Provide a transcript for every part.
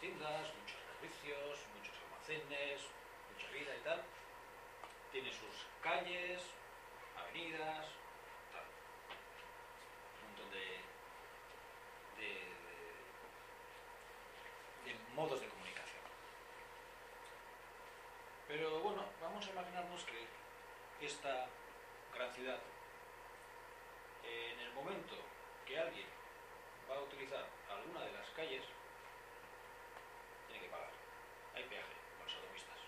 tiendas, muchos servicios, muchos almacenes, mucha vida y tal. Tiene sus calles, avenidas, tal. Un montón de, de, de- de modos de comunicación. Pero bueno, vamos a imaginarnos que esta gran ciudad, en el momento que alguien va a utilizar alguna de las calles, tiene que pagar. Hay peaje con los autopistas.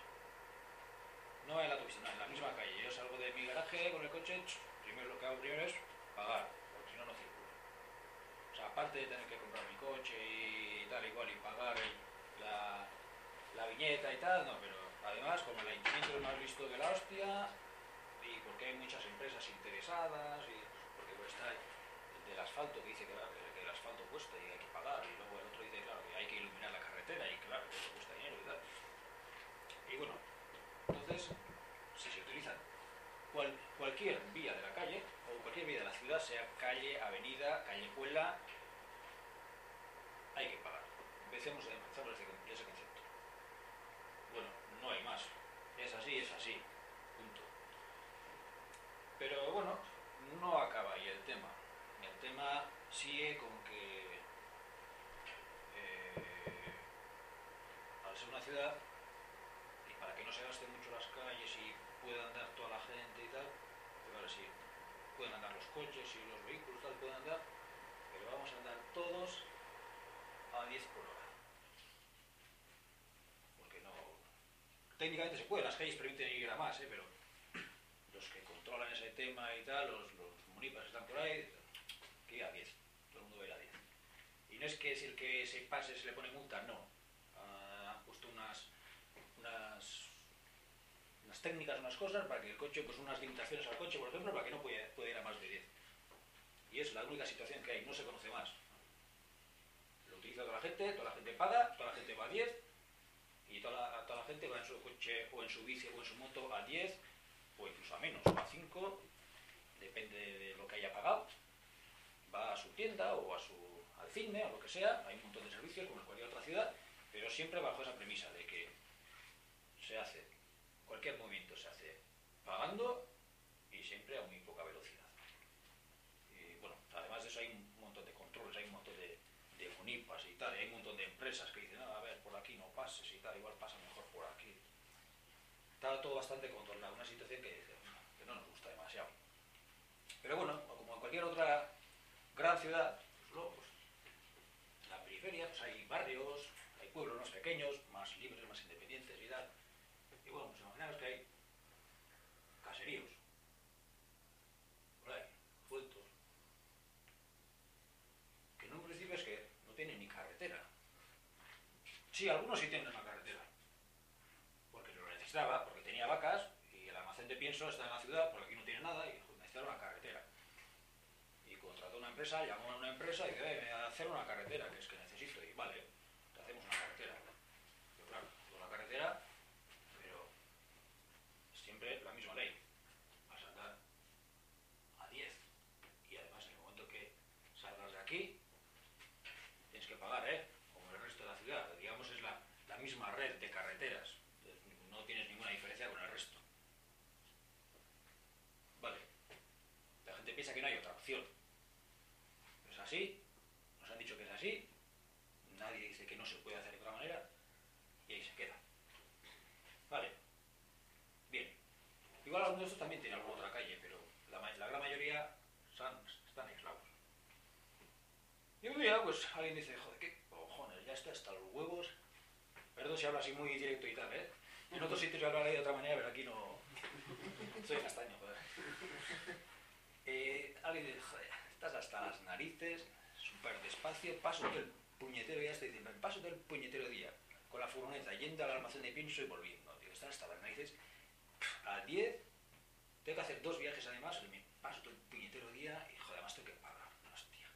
No en la autopista, no, en la misma calle. Yo salgo de mi garaje con el coche, ch, primero lo que hago primero es pagar, porque si no, no circulo. O sea, aparte de tener que comprar mi coche y tal y cual y pagar la, la viñeta y tal, no, pero además como el ayuntamiento es más visto que la hostia y porque hay muchas empresas interesadas y porque está el del asfalto que dice que, el asfalto cuesta y hay que pagar y luego el otro dice claro que hay que iluminar la carretera y claro que eso cuesta dinero y tal. Y bueno, entonces si se utilizan cual- cualquier vía de la calle o cualquier vía de la ciudad, sea calle, avenida, callejuela. Empecemos, empezamos ese concepto. Bueno, no hay más. Es así, es así. Punto. Pero bueno, no acaba ahí el tema. El tema sigue con que eh, al ser una ciudad y para que no se gasten mucho las calles y pueda andar toda la gente y tal, pues vale, sí, pueden andar los coches y los vehículos tal, pueden andar, pero vamos a andar todos a 10 por hora. Porque no... Técnicamente se puede, las calles permiten ir a más, ¿eh? pero los que controlan ese tema y tal, los, los munipas están por ahí, que a 10, todo el mundo va a ir a 10. Y no es que si el que se pase se le pone multa, no. Ah, han puesto unas, unas, unas técnicas, unas cosas para que el coche, pues unas limitaciones al coche, por ejemplo, para que no pueda ir a más de 10. Y es la única situación que hay, no se conoce más. Lo utiliza toda la gente, toda la gente paga, toda la gente va a 10 y toda la, gente va en su coche o en su bici o en su moto a 10 o incluso a menos, o a 5, depende de lo que haya pagado. Va a su tienda o a su, al cine o lo que sea, hay un montón de servicios como en cualquier otra ciudad, pero siempre bajo esa premisa de que se hace, cualquier movimiento se hace pagando y siempre a muy poca velocidad. Bueno, además de eso hay un montón de controles, hay un montón de, de unipas y tal, hay un montón de empresas que dicen, "Ah, a ver, por aquí no pases y tal, igual pasa mejor por aquí. Está todo bastante controlado, una situación que, no nos gusta demasiado. Pero bueno, como en cualquier otra gran ciudad, pues luego, pues, en la periferia pues hay barrios, hay pueblos más pequeños, más libres, más independientes y tal. Y bueno, pues imaginaos que hay caseríos, por que en un principio es que no tienen ni carretera. Sí, algunos sí tienen una carretera, porque lo necesitaba, porque tenía vacas y el está en la ciudad, porque aquí no tiene nada y necesitaba una carretera. Y contrató una empresa, llamó a una empresa y dice, "Ven a hacer una carretera, que es que necesito. Y vale, te hacemos una carretera. Pero claro, con la carretera, pero siempre la misma ley. Vas a andar a 10. Y además en el momento que salgas de aquí, tienes que pagar, ¿eh? Como el resto de la ciudad. Digamos, es la, la misma red de carreteras. No tienes ninguna diferencia con el resto. Vale. La gente piensa que no hay otra opción. Es así, nos han dicho que es así, nadie dice que no se puede hacer de otra manera, y ahí se queda. Vale. Bien. Igual algunos de estos también tienen alguna otra calle, pero la, ma- la gran mayoría son- están aislados. Y un día, pues alguien dice, joder, qué cojones, ya está hasta los huevos. Perdón si hablo así muy directo y tal, ¿eh? En otros sitios yo hablaré de otra manera, pero aquí no. Soy castaño, joder. Eh, alguien dice, joder, estás hasta las narices, súper despacio, paso todo el puñetero día, este dice, me paso todo el puñetero día con la furgoneta yendo al almacén de pienso y volviendo. Digo, estás hasta las narices, a 10, tengo que hacer dos viajes además, paso todo el puñetero día joder, además tengo que pagar, hostia.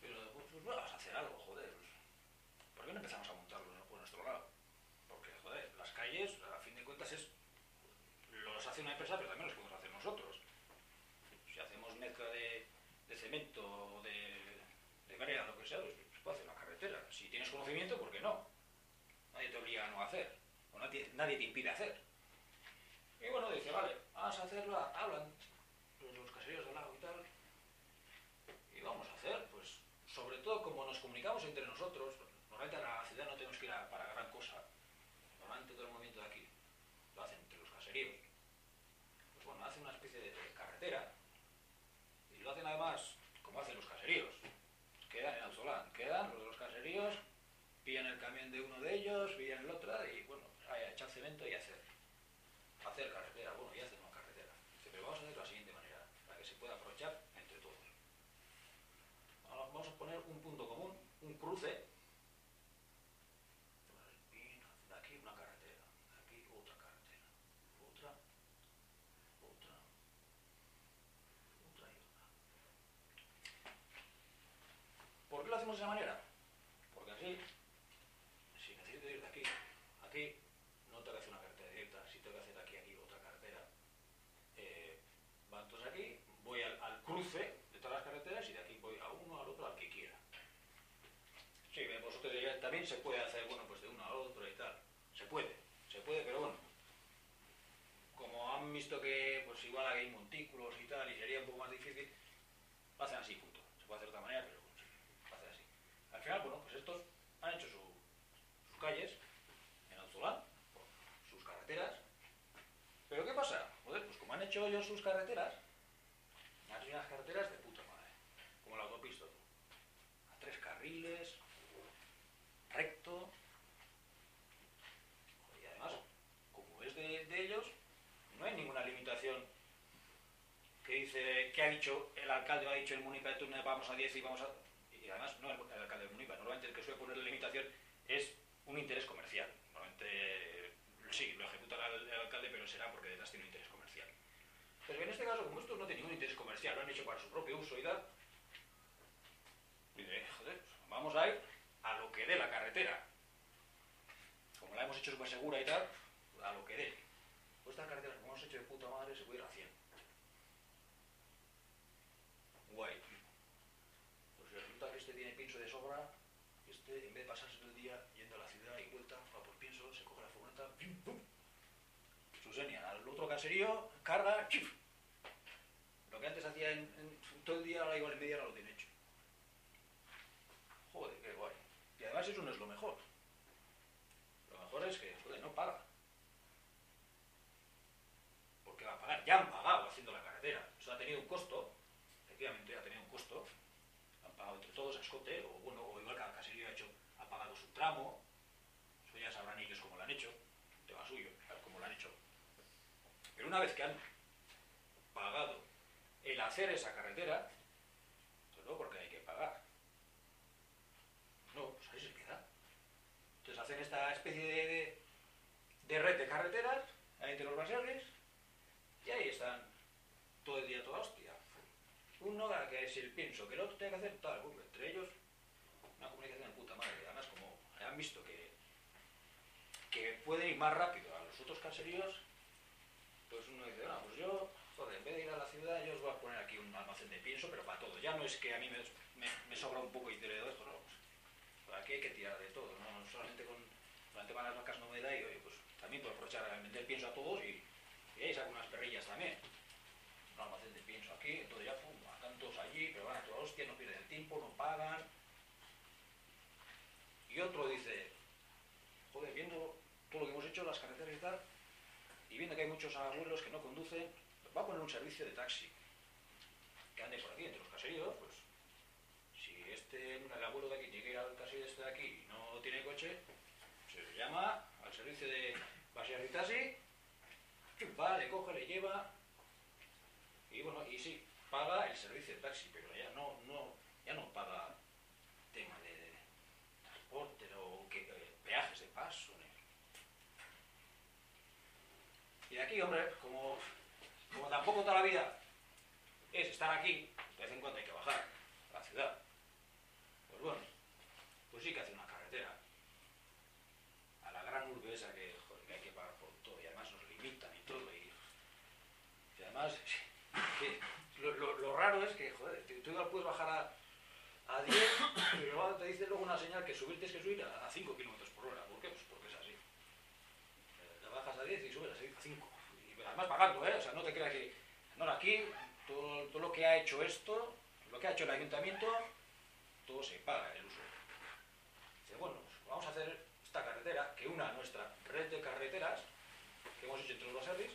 Pero pues, pues vamos a hacer algo, joder. pues, ¿Por qué no empezamos a montarlo por nuestro lado? Porque, joder, las calles, a fin de cuentas, es los hace una empresa, pero también los podemos hacer nosotros. Si hacemos mezcla de, de cemento o de, de brea, lo que sea, pues se puede hacer una carretera. Si tienes conocimiento, ¿por qué no? nadie, nadie te impide hacer. Y bueno, dice, vale, vamos a hacerlo, hablan los caseríos del lago y tal, y vamos a hacer, pues, sobre todo como nos comunicamos entre nosotros, normalmente a la ciudad no tenemos que ir a, para gran cosa, normalmente todo el movimiento de aquí lo hacen entre los caseríos, pues bueno, hacen una especie de carretera, y lo hacen además como hacen los caseríos, quedan en Auzolán, quedan los de los caseríos, pillan el camión de uno de ellos, pillan el otro, y bueno, hay echar cemento y hacer hacer carretera, bueno, y hacer una carretera. Dice, pero vamos a hacer de la siguiente manera, para que se pueda aprovechar entre todos. Ahora vamos a poner un punto común, un cruce. Aquí una carretera, aquí otra carretera, otra, otra, otra y otra. ¿Por qué lo hacemos de esa manera? Porque así, si necesito ir de aquí a aquí, no tengo que hacer una carretera directa, si tengo que hacer de aquí a aquí otra carretera, eh, van todos aquí, voy al, al cruce de todas las carreteras y de aquí voy a uno, al otro, al que quiera. Sí, bien, vosotros diréis, también se puede hacer, bueno, pues de uno al otro y tal. Se puede, se puede, pero bueno. Como han visto que, pues igual hay montículos y tal, y sería un poco más difícil, lo hacen así, punto. Se puede hacer de otra manera, pero bueno, hacen así. Al final, bueno, pues estos han hecho su- sus calles en Auzolán, por sus carreteras. Pero ¿qué pasa? Joder, pues como han hecho ellos sus carreteras, han hecho unas carreteras de puta madre, como la autopista. A tres carriles, recto. Y además, como es de, de ellos, no hay ninguna limitación que dice, que ha dicho el alcalde ha dicho el municipio de turno, vamos a 10 y vamos a... Y además, no el, el alcalde del municipio, normalmente el que suele poner la limitación es un interés comercial. Normalmente, sí, lo ejecuta el, el alcalde, pero será porque detrás tiene un interés comercial. Pero en este caso, como estos no tienen ningún interés comercial, lo han hecho para su propio uso y tal, dice, joder, pues vamos a ir a lo que dé la carretera. Como la hemos hecho súper segura y tal, a lo que dé. Pues esta carretera, como hemos hecho de puta madre, se puede ir a 100. Guay. Pues resulta que este tiene pienso de sobra, y este, en vez de pasarse todo el día yendo a la ciudad y vuelta, va por pienso, se coge la furgoneta, pim, pum, Susenia, al otro caserío, carga, chif. Lo que antes hacía en, todo el día, ahora igual en media hora lo tiene hecho. Joder, qué guay. Y además eso no es lo mejor. Lo mejor es que, joder, no paga. ¿Por qué va a pagar? Ya han pagado haciendo la carretera. Eso ha tenido un costo, efectivamente ha tenido un costo. Han pagado entre todos a escote, o bueno, o igual cada caserío ha hecho, ha pagado su tramo. Eso ya sabrán ellos cómo lo han hecho. Un tema suyo, a ver cómo lo han hecho. Pero una vez que han pagado el hacer esa carretera, pues no porque hay que pagar. No, pues ahí se queda. Entonces hacen esta especie de, de, red de carreteras entre los baserres y ahí están todo el día toda hostia. Uno que es el pienso, que el otro tiene que hacer tal, pues, entre ellos una comunicación de puta madre. Además, como han visto que, que pueden ir más rápido a los otros caseríos, pues pues yo, joder, en vez de ir a la ciudad, yo os voy a poner aquí un almacén de pienso, pero para todo. Ya no es que a mí me, sobra un poco y te doy esto, no. Pues, pues aquí hay que tirar de todo, no solamente con, con el tema de las vacas no me da y, oye, pues también puedo aprovechar a vender pienso a todos y, y ahí saco unas perrillas también. Un almacén de pienso aquí, entonces ya, pum, están todos allí, pero van a toda hostia, no pierden el tiempo, no pagan. Y otro dice, joder, viendo todo lo que hemos hecho, las carreteras y tal, y viendo que hay muchos abuelos que no conducen, va a poner un servicio de taxi. Que ande por aquí entre los caseríos, pues si este, el abuelo de aquí tiene que ir al caserío este de aquí y no tiene coche, se llama al servicio de Baser y Taxi, va, le coge, le lleva, y bueno, y sí, paga el servicio de taxi, pero ya no, no, ya no paga tema de, de transporte o que, eh, peajes de paso. ni- Y aquí, hombre, como, como tampoco toda la vida es estar aquí, de vez en cuando hay que bajar a la ciudad. Pues bueno, pues sí que hace una carretera a la gran urbe esa que, joder, que hay que pagar por todo y además nos limitan y todo. Y, además, lo, lo- lo raro es que, joder, tú igual puedes bajar a, a 10, pero te dice luego una señal que subir tienes que subir a, a 5 kilómetros por hora. ¿Por qué? Pues porque es así. a 10 y subes a 5. Además pagando, ¿eh? O sea, no te creas que... No, aquí todo, todo lo que ha hecho esto, lo que ha hecho el ayuntamiento, todo se paga el uso. Dice, bueno, pues vamos a hacer esta carretera que una nuestra red de carreteras que hemos hecho entre los baserris,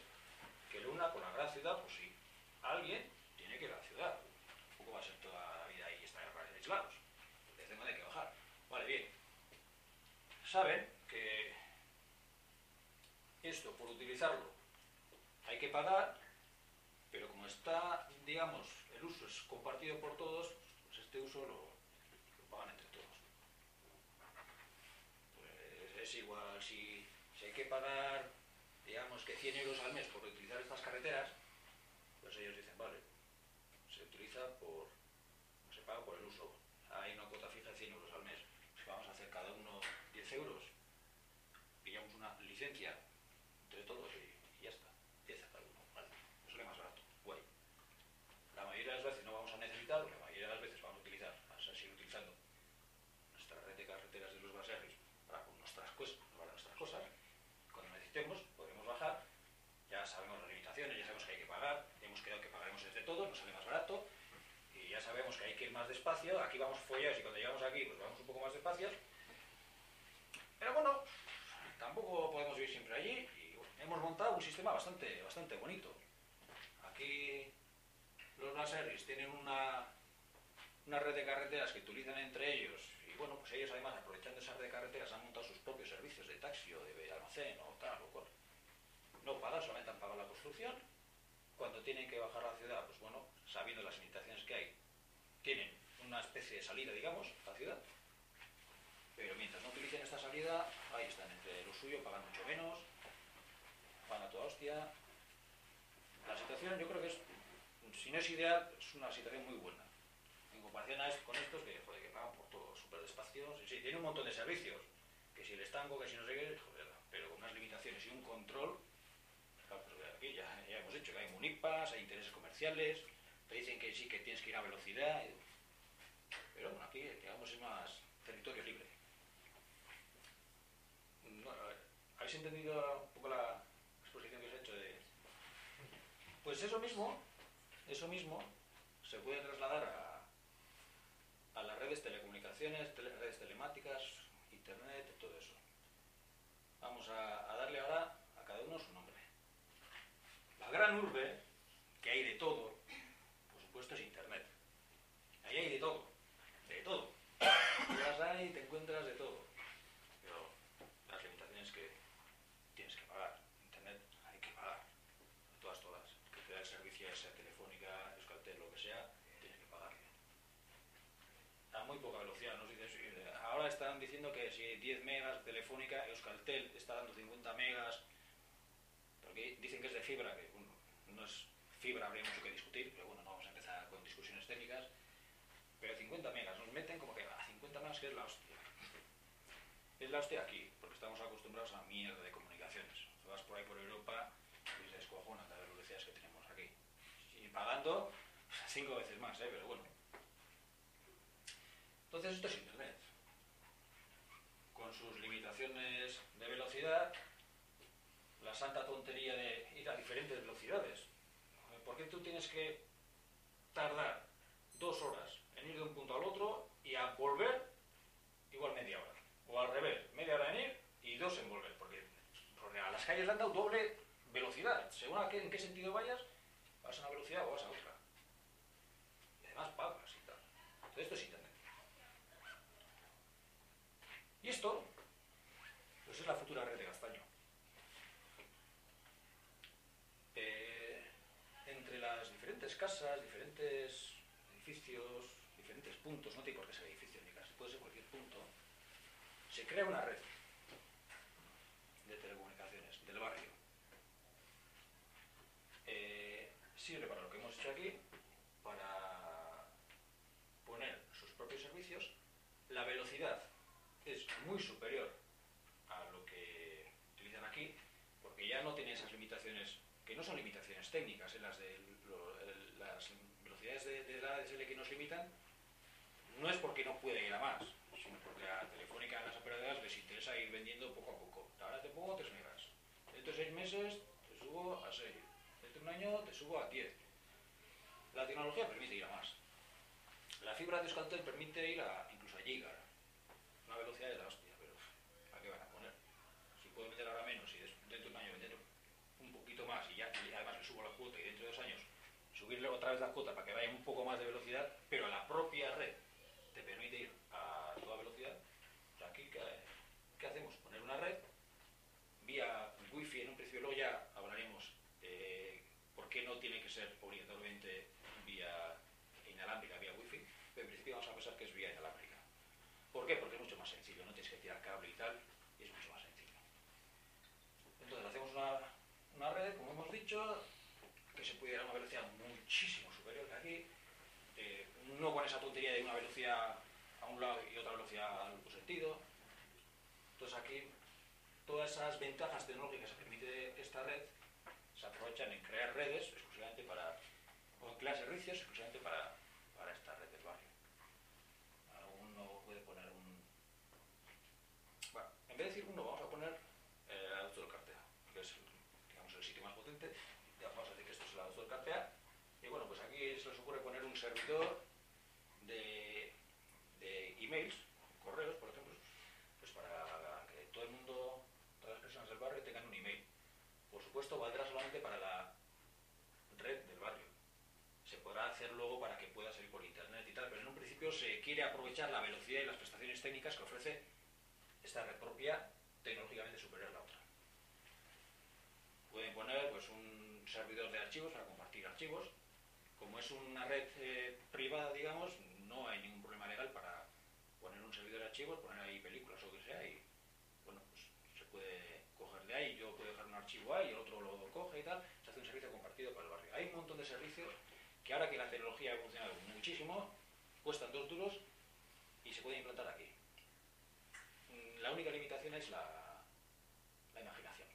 que lo una con la gran ciudad, pues sí, alguien tiene que ir a la ciudad. Tampoco va a ser toda la vida ahí estar aislados. Desde donde hay que bajar. Vale, bien. Saben que esto, por utilizarlo, que pagar, pero como está, digamos, el uso es compartido por todos, pues este uso lo, lo pagan entre todos. Pues es igual si, si hay que pagar, digamos que 100 euros al mes por utilizar estas carreteras, pues ellos dicen, vale, se utiliza por, se paga por el uso. Hay una cuota fija de 100 euros al mes. Si vamos a hacer cada uno 10 euros, pillamos una licencia entre todos y, y ya está. 10 a cada uno, vale. Eso sale más barato, guay. La mayoría de las veces no vamos a necesitar, la mayoría de las veces vamos a utilizar, vamos a seguir utilizando nuestra red de carreteras de los baserris para nuestras, cosas, para nuestras cosas. Cuando necesitemos, podremos bajar, ya sabemos las limitaciones, ya sabemos que hay que pagar, hemos quedado que pagaremos entre todos, nos sale más barato, y ya sabemos que hay que ir más despacio, aquí vamos follados y cuando llegamos aquí pues vamos un poco más despacio. Pero bueno, tampoco podemos vivir siempre allí y hemos montado un sistema bastante, bastante bonito. Aquí los baserris tienen una, una red de carreteras que utilizan entre ellos y bueno, pues ellos además aprovechando esa red de carreteras han montado sus propios servicios de taxi o de almacén o tal o cual. No pagan, solamente han pagado la construcción. Cuando tienen que bajar a la ciudad, pues bueno, sabiendo las limitaciones que hay, tienen una especie de salida, digamos, a la ciudad. Pero mientras no utilicen esta salida, ahí están entre lo suyo, pagan mucho menos, van a toda hostia. La situación yo creo que es, si no es ideal, es una situación muy buena. En comparación a esto, con estos que, joder, que pagan por todo, súper despacio. Tiene un montón de servicios, que si el estanco, que si no sé qué, joder, pero con unas limitaciones y un control, aquí ya, ya hemos dicho que hay munipas, hay intereses comerciales, te dicen que sí, que tienes que ir a velocidad, pero bueno, aquí, digamos, es más territorio libre. ¿Habéis entendido un poco la exposición que os he hecho de... Pues eso mismo, eso mismo, se puede trasladar a, a las redes telecomunicaciones, tele- redes telemáticas, internet, todo eso. Vamos a darle ahora a cada uno su nombre. La gran urbe, que hay de todo, por supuesto es internet. Ahí hay de todo, de todo. Vas ahí y te encuentras de todo. Pero las limitaciones que tienes que pagar. Internet hay que pagar. Todas, todas. Que te da el servicio, sea telefónica, Euskaltel, lo que sea, tienes que pagarle. A muy poca velocidad, ¿no? Ahora están diciendo que si 10 megas telefónica, Euskaltel está dando 50 megas, porque dicen que es de fibra, que bueno, no es fibra, habría mucho que discutir, pero bueno, no vamos a empezar con discusiones técnicas. Pero 50 megas, nos meten como que a 50 megas que es la hostia. Es la hostia aquí, porque estamos acostumbrados a mierda de comunicaciones. Tú vas por ahí por Europa y se descojonan de las velocidades que tenemos aquí. Y pagando cinco veces más, ¿eh? pero bueno. Entonces esto es Internet. Con sus limitaciones de velocidad, la santa tontería de ir a diferentes velocidades. ¿Por qué tú tienes que tardar dos horas de un punto al otro y a volver igual media hora? O al revés, media hora en ir y dos en volver. Porque, a las calles le han dado doble velocidad. Según a qué, en qué sentido vayas, vas a una velocidad o vas a otra. Y además pagas y tal. Entonces esto es Internet. Y esto, pues es la futura red de Gastaño. Eh, entre las diferentes casas, diferentes puntos, no tiene por qué ser edificio ni casa, puede ser cualquier punto, se crea una red de telecomunicaciones del barrio. Eh, sirve para lo que hemos hecho aquí, para poner sus propios servicios. La velocidad es muy superior a lo que utilizan aquí, porque ya no tiene esas limitaciones, que no son limitaciones técnicas, en las de lo- el- las velocidades de, de la ADSL que nos limitan, no es porque no puede ir a más, sino porque a Telefónica, a las operadoras, les interesa ir vendiendo poco a poco. Ahora te pongo 3 megas, dentro de seis meses te subo a 6, dentro de un año te subo a 10. La tecnología permite ir a más. La fibra de Euskaltel permite ir a, incluso a giga, una velocidad de la hostia, pero ¿a qué van a poner? Si puedo vender ahora menos y dentro de un año vender un poquito más y ya además le subo la cuota y dentro de dos años subirle otra vez la cuota para que vaya un poco más de velocidad, pero a la propia red te permite ir a toda velocidad, pues aquí ¿qué, qué hacemos? Poner una red vía wifi en un precio, luego ya hablaremos eh, por qué no tiene que ser obligatoriamente vía inalámbrica, vía wifi, pero en principio vamos a pensar que es vía inalámbrica. ¿Por qué? Porque es mucho más sencillo, no tienes que tirar cable y tal, y es mucho más sencillo. Entonces hacemos una, una red, como hemos dicho, que se pudiera una velocidad muchísimo superior que aquí, eh, no con esa tontería de una velocidad a un lado y otra velocidad al otro sentido. Entonces aquí todas esas ventajas tecnológicas que permite esta red se aprovechan en crear redes exclusivamente para, o crear servicios exclusivamente para, para esta red del barrio. Uno puede poner un... Bueno, en vez de decir uno, vamos a poner eh, el adapto del cartera, que es digamos, el sitio más potente. Ya vamos a decir que esto es el adapto del cartera. Y bueno, pues aquí se les ocurre poner un servidor de, de emails, correos, por ejemplo, pues para que todo el mundo, todas las personas del barrio tengan un email. Supuesto, valdrá solamente para la red del barrio. Se podrá hacer luego para que pueda salir por internet y tal, pero en un principio se quiere aprovechar la velocidad y las prestaciones técnicas que ofrece esta red propia tecnológicamente superior a la otra. Pueden poner pues, un servidor de archivos para compartir archivos. Como es una red eh, privada, digamos, no hay ningún problema legal para poner un servidor de archivos, poner ahí películas o lo que sea y bueno, pues se puede coger de ahí, yo puedo dejar un archivo ahí, el otro se hace un servicio compartido para el barrio. Hay un montón de servicios que ahora que la tecnología ha evolucionado muchísimo, cuestan dos duros y se pueden implantar aquí. Mm, la única limitación es la imaginación.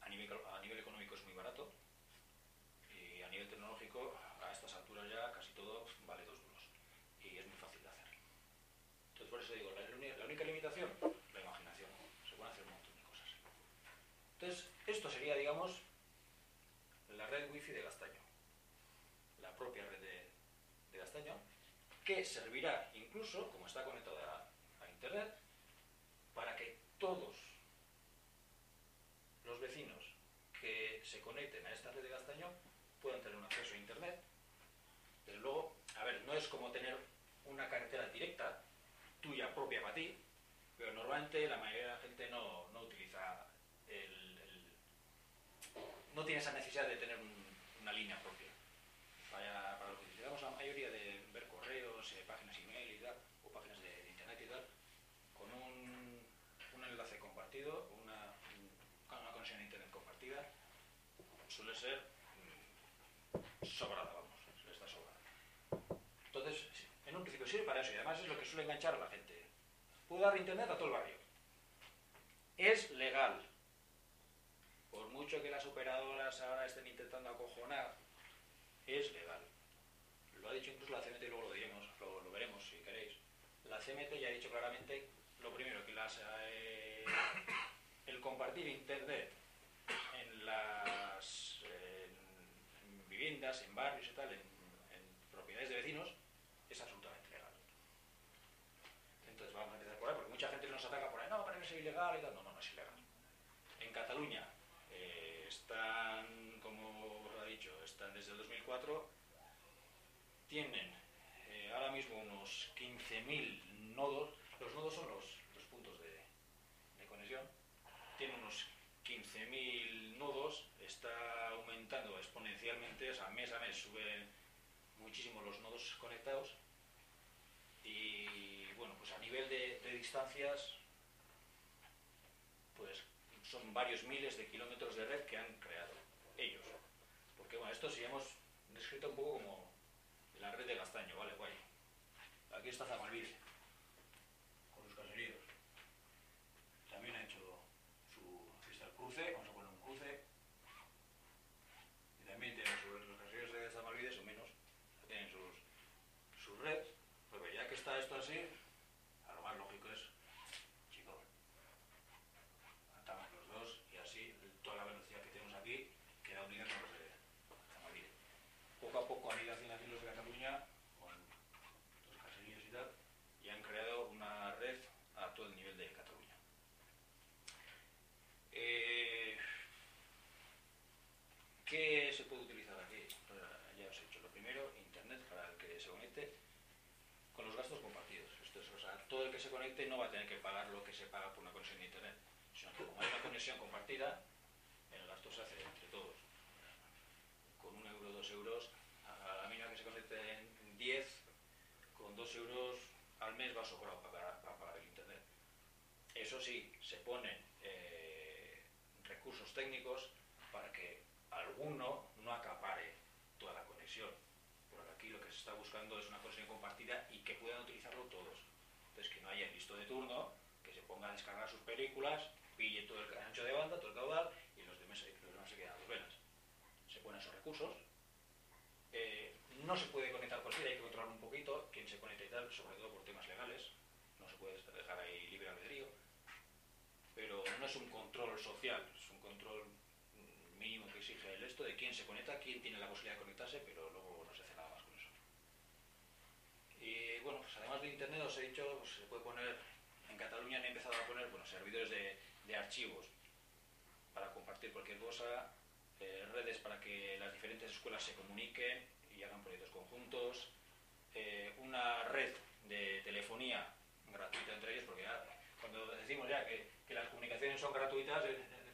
A nivel, a nivel económico es muy barato y a nivel tecnológico a estas alturas ya casi todo vale dos duros y es muy fácil de hacer. Entonces por eso digo, la, la única limitación, la imaginación. Se pueden hacer un montón de cosas. Entonces esto digamos, la red wifi de Gastaño. La propia red de, de Gastaño, que servirá incluso, como está conectada a, a internet, para que todos los vecinos que se conecten a esta red de Gastaño puedan tener un acceso a internet. Desde luego, a ver, no es como tener una carretera directa, tuya propia para ti, pero normalmente la mayoría de la gente no, no utiliza el, el, no tiene esa necesidad de tener un, una línea propia. Para, lo que necesitamos la mayoría de ver correos, eh, páginas email y tal, o páginas de, internet y tal, con un, un enlace compartido, una, una conexión a internet compartida, suele ser mmm, sobrada, vamos, suele estar sobrada. Entonces, en un principio sirve para eso y además es lo que suele enganchar a la gente. Puedo dar internet a todo el barrio. Es legal. Mucho que las operadoras ahora estén intentando acojonar, es legal. Lo ha dicho incluso la CMT y luego lo diremos, lo, lo veremos si queréis. La CMT ya ha dicho claramente, lo primero, que las, eh, el compartir internet en las en viviendas, en barrios y tal, en, en propiedades de vecinos, es absolutamente legal. Entonces vamos a empezar por ahí, porque mucha gente nos ataca por ahí, no, parece que es ilegal y tal. No, no, no es ilegal. En Cataluña tienen eh, ahora mismo unos 15.000 nodos. Los nodos son los, los puntos de, conexión. Tienen unos 15.000 nodos. Está aumentando exponencialmente. O sea, mes a mes suben muchísimo los nodos conectados. Y bueno, pues a nivel de, de distancias, pues son varios miles de kilómetros de red que han creado ellos. Porque bueno, esto si hemos descrito un poco como la red de Gastaño, vale, guay. Aquí está Zamalvide, con sus caseríos. También ha hecho su, aquí está el cruce, vamos a poner un cruce. Y también tienen sus, los caseríos de Zamalvide, son menos, tienen sus, sus red. Pues ya que está esto así, a lo más lógico es, chicos, atamos los dos y así ¿Qué se puede utilizar aquí? Pues, ya os he dicho. Lo primero, Internet para el que se conecte con los gastos compartidos. Esto es, o sea, todo el que se conecte no va a tener que pagar lo que se paga por una conexión de Internet, sino que como hay una conexión compartida, el gasto se hace entre todos. Con un euro, dos euros, a la mínima que se conecte en 10, con dos euros al mes va sobrado para, para pagar el Internet. Eso sí, se ponen eh, recursos técnicos para que alguno no acapare toda la conexión. Porque aquí lo que se está buscando es una conexión compartida y que puedan utilizarlo todos. Entonces que no haya el listo de turno, que se ponga a descargar sus películas, pille todo el ancho de banda, todo el caudal y los demás, se quedan a dos velas. Se ponen esos recursos. Eh, no se puede conectar cualquiera, hay que controlar un poquito quién se conecta y tal, sobre todo por temas legales. No se puede dejar ahí libre albedrío. Pero no es un control social, es un control mínimo que exige el esto de quién se conecta, quién tiene la posibilidad de conectarse, pero luego no se hace nada más con eso. Y bueno, pues además de Internet, os he dicho, se puede poner, en Cataluña han empezado a poner bueno, servidores de, archivos para compartir cualquier cosa, eh, redes para que las diferentes escuelas se comuniquen y hagan proyectos conjuntos, eh, una red de telefonía gratuita entre ellos, porque ya, cuando decimos ya que, las comunicaciones son gratuitas,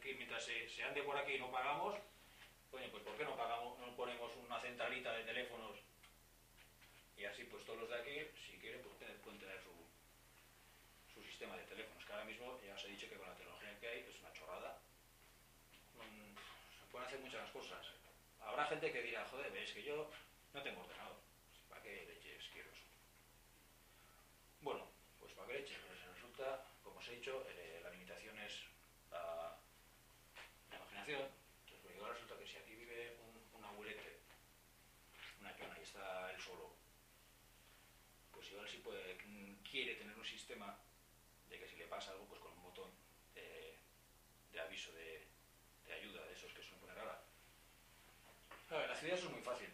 que mientras se, ande por aquí y no pagamos, pues ¿por qué no pagamos, no ponemos una centralita de teléfonos y así pues todos los de aquí, si quieren, pues pueden tener su, su de teléfonos, que ahora mismo ya os he dicho que con la tecnología que hay es una chorrada. Mm, se pueden hacer muchas cosas. Habrá gente que dirá, joder, ves que yo no tengo ordenador. ¿Para qué leches quiero eso? Bueno, pues para qué leches, pues resulta, como os he dicho, eh, la limitación es la, la imaginación. Entonces, pues igual resulta que si aquí vive un, un abuelete, una yona, y está él solo, pues igual si puede, quiere tener un sistema de que si le pasa algo, pues con un botón de, de aviso, de, de, ayuda, de esos que suelen poner ahora. La ciudad eso es muy fácil,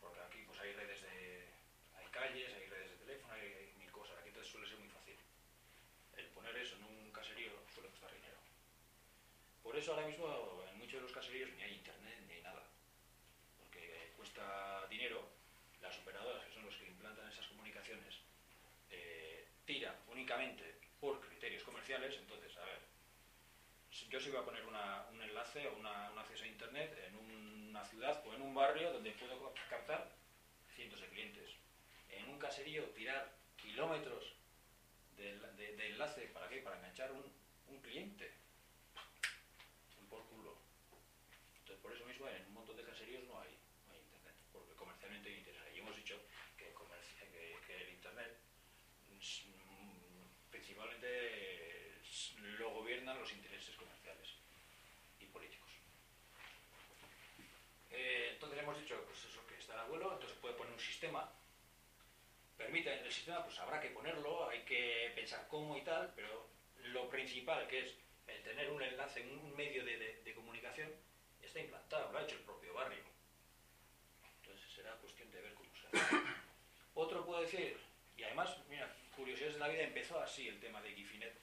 porque aquí pues hay redes de... hay calles, hay redes de teléfono, hay, mil cosas, aquí entonces suele ser muy fácil. El poner eso en un caserío suele costar dinero. Por eso ahora mismo en muchos de los caseríos ni hay internet ni hay nada, porque cuesta dinero, las operadoras, que son los que implantan esas comunicaciones, eh, tiran únicamente por criterios comerciales, entonces, a ver, yo si voy a poner un enlace o una, un acceso a Internet en una ciudad o en un barrio donde puedo captar cientos de clientes. En un caserío tirar kilómetros de, de, enlace, ¿para qué? Para enganchar un cliente. Un por culo. Entonces, por eso mismo en un montón de caseríos no hay, no hay Internet, porque comercialmente no interesa. Y hemos dicho que, que, que el Internet principalmente lo gobiernan los intereses comerciales y políticos. Eh, entonces hemos dicho pues eso, que está el abuelo, entonces puede poner un sistema, permite el sistema, pues habrá que ponerlo, hay que pensar cómo y tal, pero lo principal que es el tener un enlace, un medio de, comunicación, está implantado, lo ha hecho el propio barrio. Entonces será cuestión de ver cómo se hace. Otro puede decir, y además, mira, Curiosidades de la Vida empezó así el tema de Gifinet.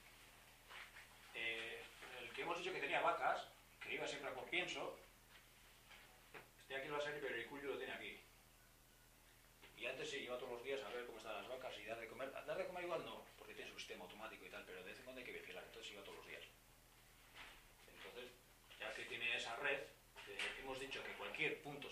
Eh, el que hemos dicho que tenía vacas, que iba siempre por pienso, este aquí lo va a salir, pero el cuyo lo tiene aquí. Y antes sí, iba todos los días a ver cómo están las vacas y dar de comer. Dar de comer igual no, porque tiene su sistema automático y tal, pero de vez en cuando hay que vigilar, entonces iba todos los días. Entonces, ya que tiene esa red, eh, hemos dicho que cualquier punto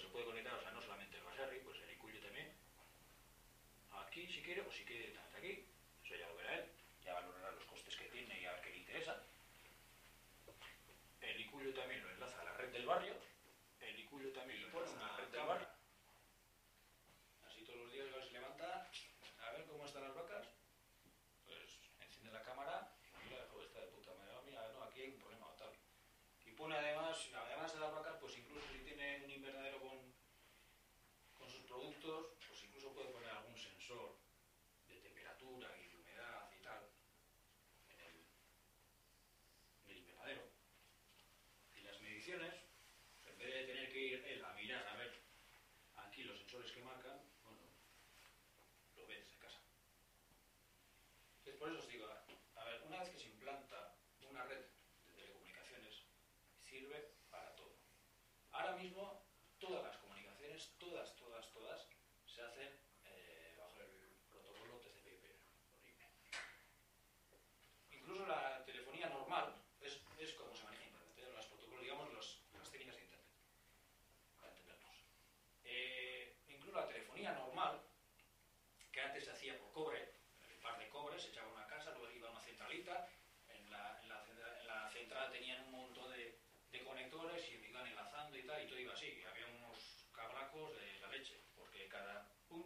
por eso os digo, a ver, una vez que se implanta una red de telecomunicaciones, sirve para todo. Ahora mismo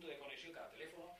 punto de conexión cada teléfono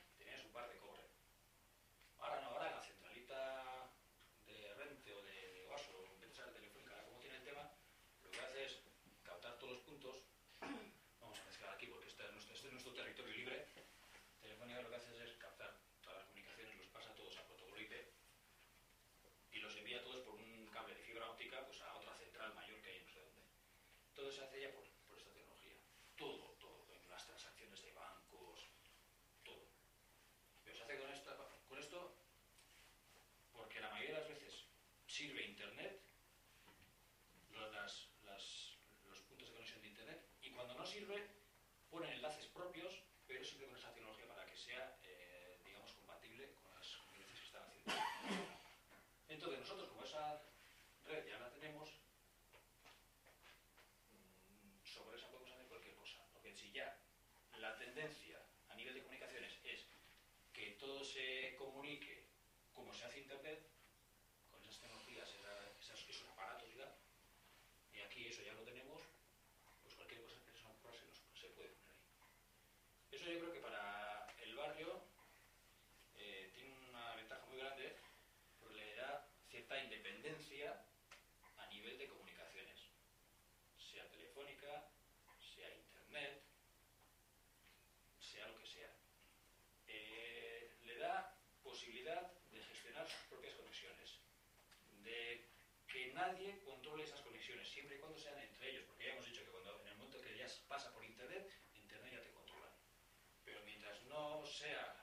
nadie controle esas conexiones, siempre y cuando sean entre ellos, porque ya hemos dicho que cuando en el momento que ya pasa por Internet, Internet ya te controla. Pero mientras no sea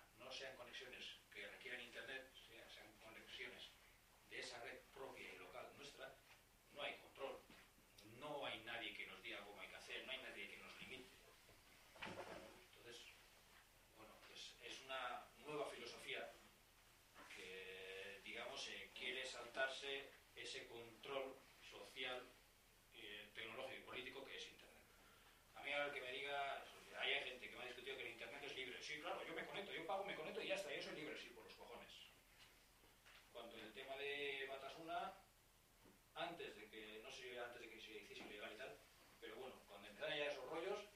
traen ya esos rollos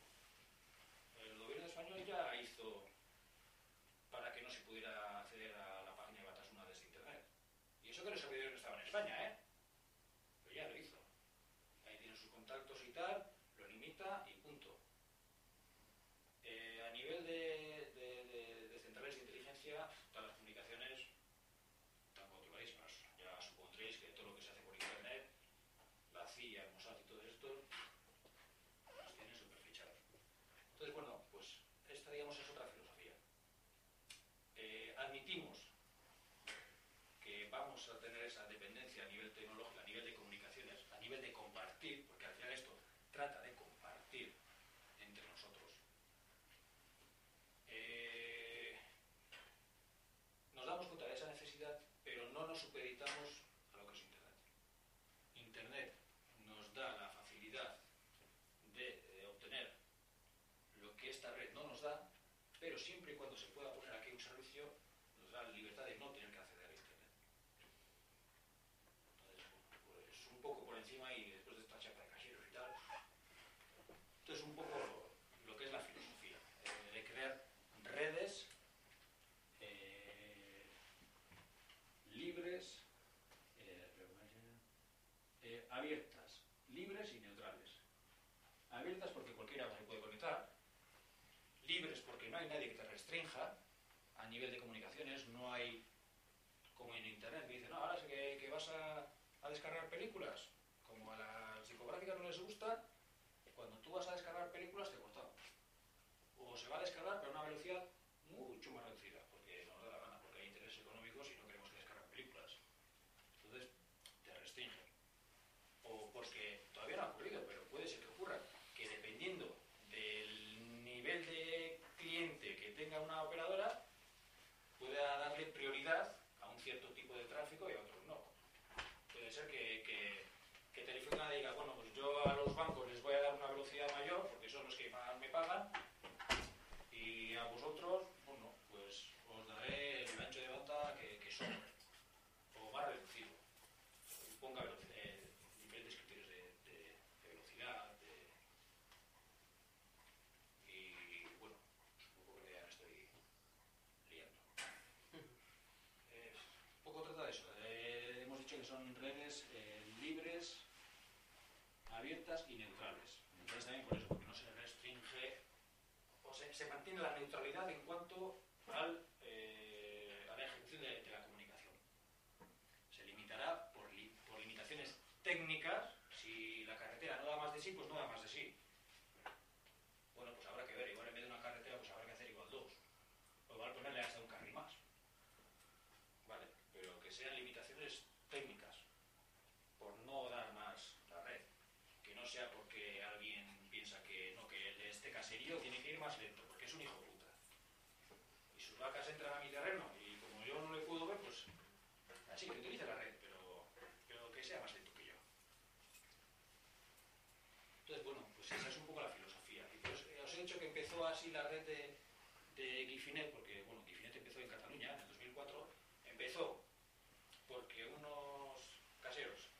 a nivel de comunicaciones, no hay como en internet dicen, no, ahora sí que, vas a, descargar películas, como a las psicográficas no les gusta, cuando tú vas a descargar películas te cortamos. O se va a descargar pero a una velocidad pagan y a vosotros, bueno, pues os daré el ancho de banda que, que sobra o más reducido. Ponga eh, diferentes criterios de, de, de velocidad, y bueno, supongo que ya estoy liando. Eh, poco trata de eso. Eh, hemos dicho que son redes eh, libres, abiertas y negras. Se, mantiene la neutralidad en cuanto al, eh, a la ejecución de, la comunicación. Se limitará por, li, por limitaciones técnicas, si la carretera no da más de sí, pues no da más de sí. Bueno, pues habrá que ver, igual en vez de una carretera, pues habrá que hacer igual dos. O igual ponerle hasta un carril más. ¿Vale? Pero que sean limitaciones técnicas, por no dar más la red. Que no sea porque alguien piensa que no, que este caserío tiene que ir más lento, un hijo puta. Y sus vacas entran a mi terreno y como yo no le puedo ver, pues así que utilice la red, pero, pero que sea más lento que yo. Entonces, bueno, pues esa es un poco la filosofía. Y pues, os he dicho que empezó así la red de, de Gifinet empezó en Cataluña en el 2004, empezó porque unos caseros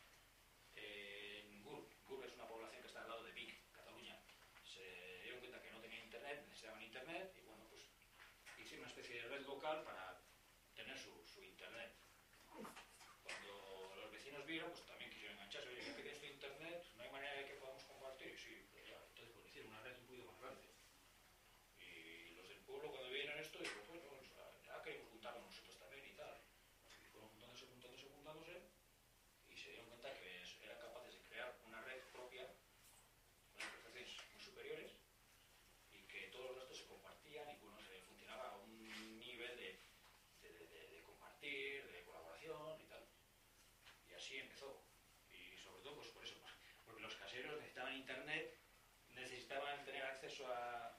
eh, en Gur, Gur es una población que está al lado de Vic, Cataluña, se dieron cuenta que no tenían internet, necesitaban internet y bueno, pues hicieron una especie de red local para tener su, su internet. Cuando los vecinos vieron, pues también quisieron engancharse, oye, que tienes tu internet, no hay manera de que podamos compartir, y sí, pues ya, entonces pues hicieron una red un poquito más grande. Y los del pueblo cuando vieron esto, dijeron, bueno, pues, ya queremos juntarnos nosotros también y tal juntándose, juntándose, juntándose y se dieron cuenta que eran capaces de crear una red propia con prestaciones muy superiores y que todos los restos se compartían y bueno, se funcionaba a un nivel de, de, de, de, compartir, de colaboración y tal. Y así empezó. Y sobre todo pues por eso, porque los caseros necesitaban internet, necesitaban tener a,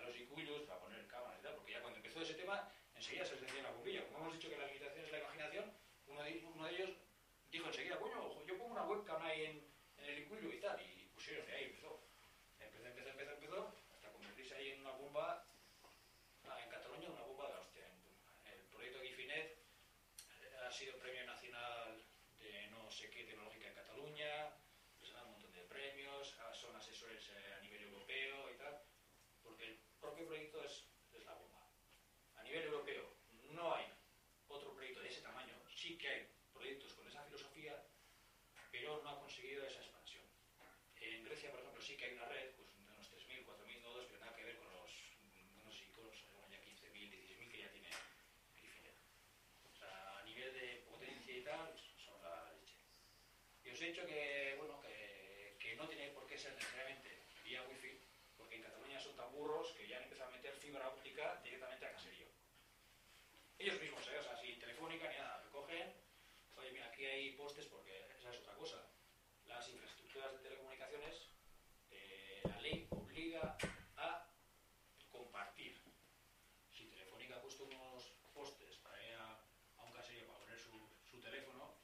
los icuilos para poner cámaras y tal, porque ya cuando empezó ese tema enseguida se les encendía la bombilla. Como hemos dicho que la limitación es la imaginación, uno de, uno de ellos dijo enseguida, coño, yo pongo una webcam ahí en, el inculio y tal, y pusieron de ahí, empezó. Empezó, empezó, empezó, empezó, hasta convertirse ahí en una bomba, ah, en Cataluña, una bomba de la hostia. El proyecto Gifinet ha sido premio nacional de no sé qué tecnológica en Cataluña, les han dado un montón de premios, son asesores a nivel europeo y tal, porque el propio proyecto es, es la bomba. A nivel europeo no hay otro proyecto de ese tamaño, sí que hay proyectos con esa filosofía, pero no ha conseguido esa expansión. En Grecia, por ejemplo, sí que hay una red pues, de unos 3.000, 4.000 nodos, pero nada que ver con los, no sé, con los ya 15.000, 16.000 que ya tiene Grifinet. O sea, a nivel de potencia y tal, son la leche. Y os he dicho que, bueno, que, que no tiene por qué ser necesariamente vía wifi, porque en Cataluña son tan burros que ya han empezado a meter directamente a caserío. Ellos mismos, ¿eh? o sea, sin telefónica ni nada, recogen, oye, mira, aquí hay postes porque esa es otra cosa. Las infraestructuras de telecomunicaciones, eh, la ley obliga a compartir. Si Telefónica ha puesto unos postes para ir a, a un caserío para poner su, su, teléfono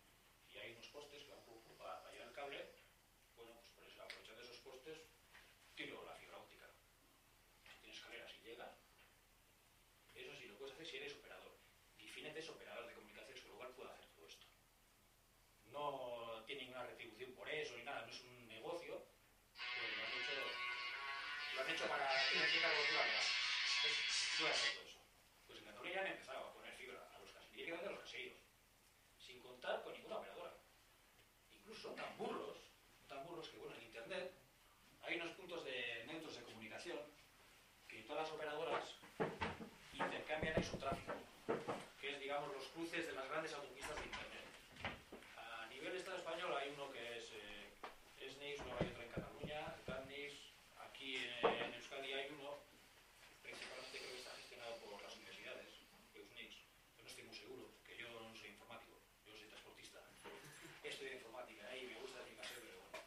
y hay unos postes que van para, para llevar el cable, bueno, pues por eso, aprovechando esos postes, tiro la fibra óptica. Si tiene escaleras y llega, eso sí, lo puedes hacer si eres operador. Gifinet es operador de comunicaciones, con lo cual puede hacer todo esto. Tiene ninguna retribución por eso ni nada, no es un negocio, pero lo han hecho, para tener cierta eso. Pues en Cataluña ya han empezado a poner fibra a los directamente a los caseros, sin contar con ninguna operadora. Incluso son tan burros, tan burros que, bueno, en Internet hay unos puntos de neutros de comunicación que todas las operadoras intercambian en su tráfico, que es, digamos, los cruces de las grandes autopistas de Internet. A nivel Estado español hay uno que es eh, SNIS, luego hay otro en Cataluña, TANNIS, aquí en, en, Euskadi hay uno, principalmente creo que está gestionado por las universidades, EUSNIX, yo no estoy muy seguro, que yo no soy informático, yo soy transportista, estoy de informática y me gusta mi paseo, pero bueno.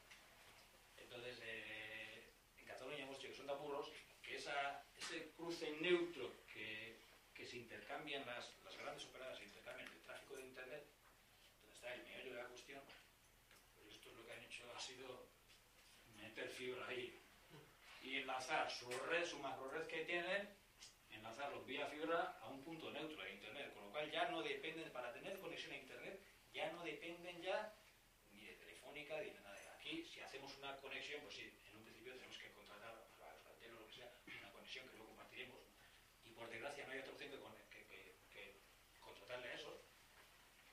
Entonces, eh, en Cataluña hemos dicho que son tan burros que esa, ese cruce neutro que, que se intercambian las, las, grandes operadoras, se intercambian el tráfico de Internet, donde está el meollo de la cuestión, pues esto es lo que han hecho ha sido meter fibra ahí y enlazar su red, su macro red que tienen, enlazarlos vía fibra a un punto neutro de Internet, con lo cual ya no dependen, para tener conexión a Internet, ya no dependen ya ni de telefónica ni de nada. Aquí, si hacemos una conexión, pues sí,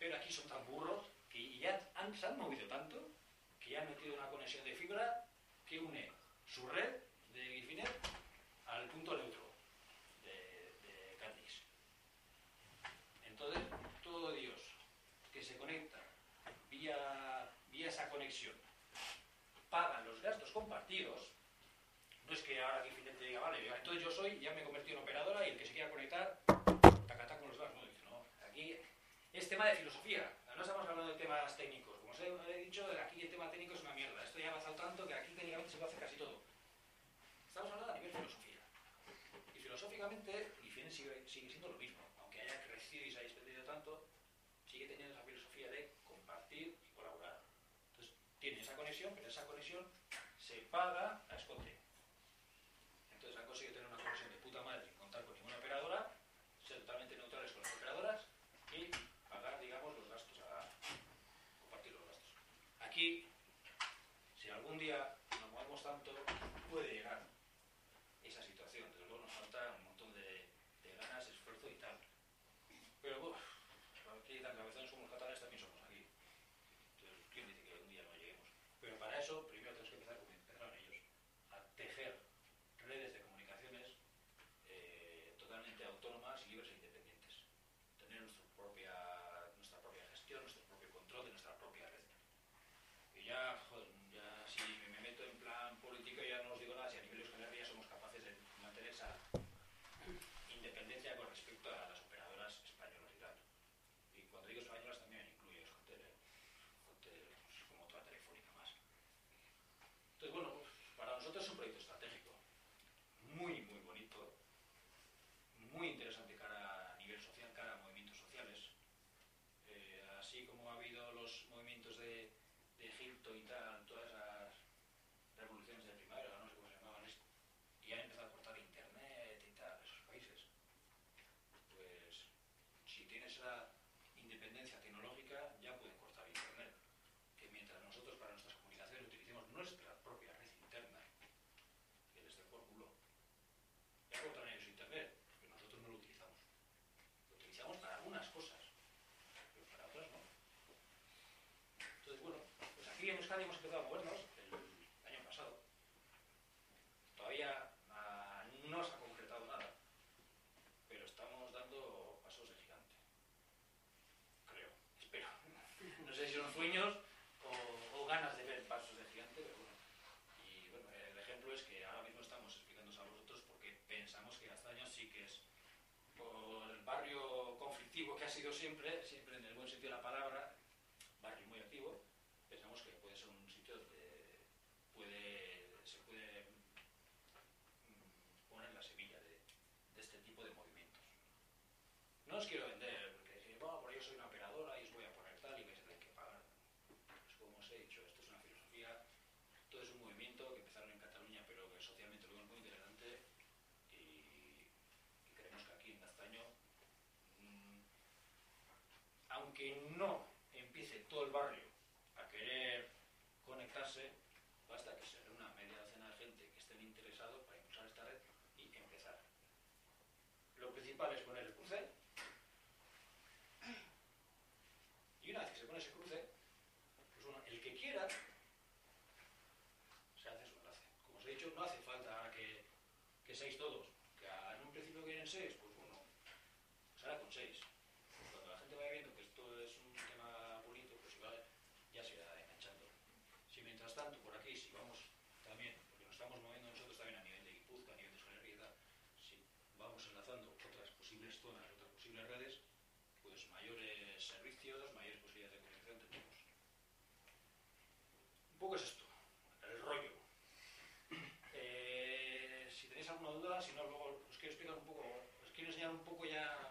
pero aquí son tan burros que ya han, se han movido tanto que ya han metido una conexión de fibra que une su red de Gifinet al punto neutro de, de Candix. Entonces, todo Dios que se conecta vía, vía esa conexión paga los gastos compartidos, no es que ahora Gifinet te diga, vale, entonces yo soy, ya me he convertido en operadora y el que se quiera conectar es tema de filosofía. No estamos hablando de temas técnicos. Como os he dicho, aquí el tema técnico es una mierda. Esto ya ha avanzado tanto que aquí técnicamente se puede hacer casi todo. Estamos hablando a nivel filosofía. Y filosóficamente, Ifine sigue, sigue siendo lo mismo. Aunque haya crecido y se haya extendido tanto, sigue teniendo esa filosofía de compartir y colaborar. Entonces, tiene esa conexión, pero esa conexión se paga que muy interesante. que ha sido siempre, siempre en el buen sentido de la palabra, aunque no empiece todo el barrio. un poco ya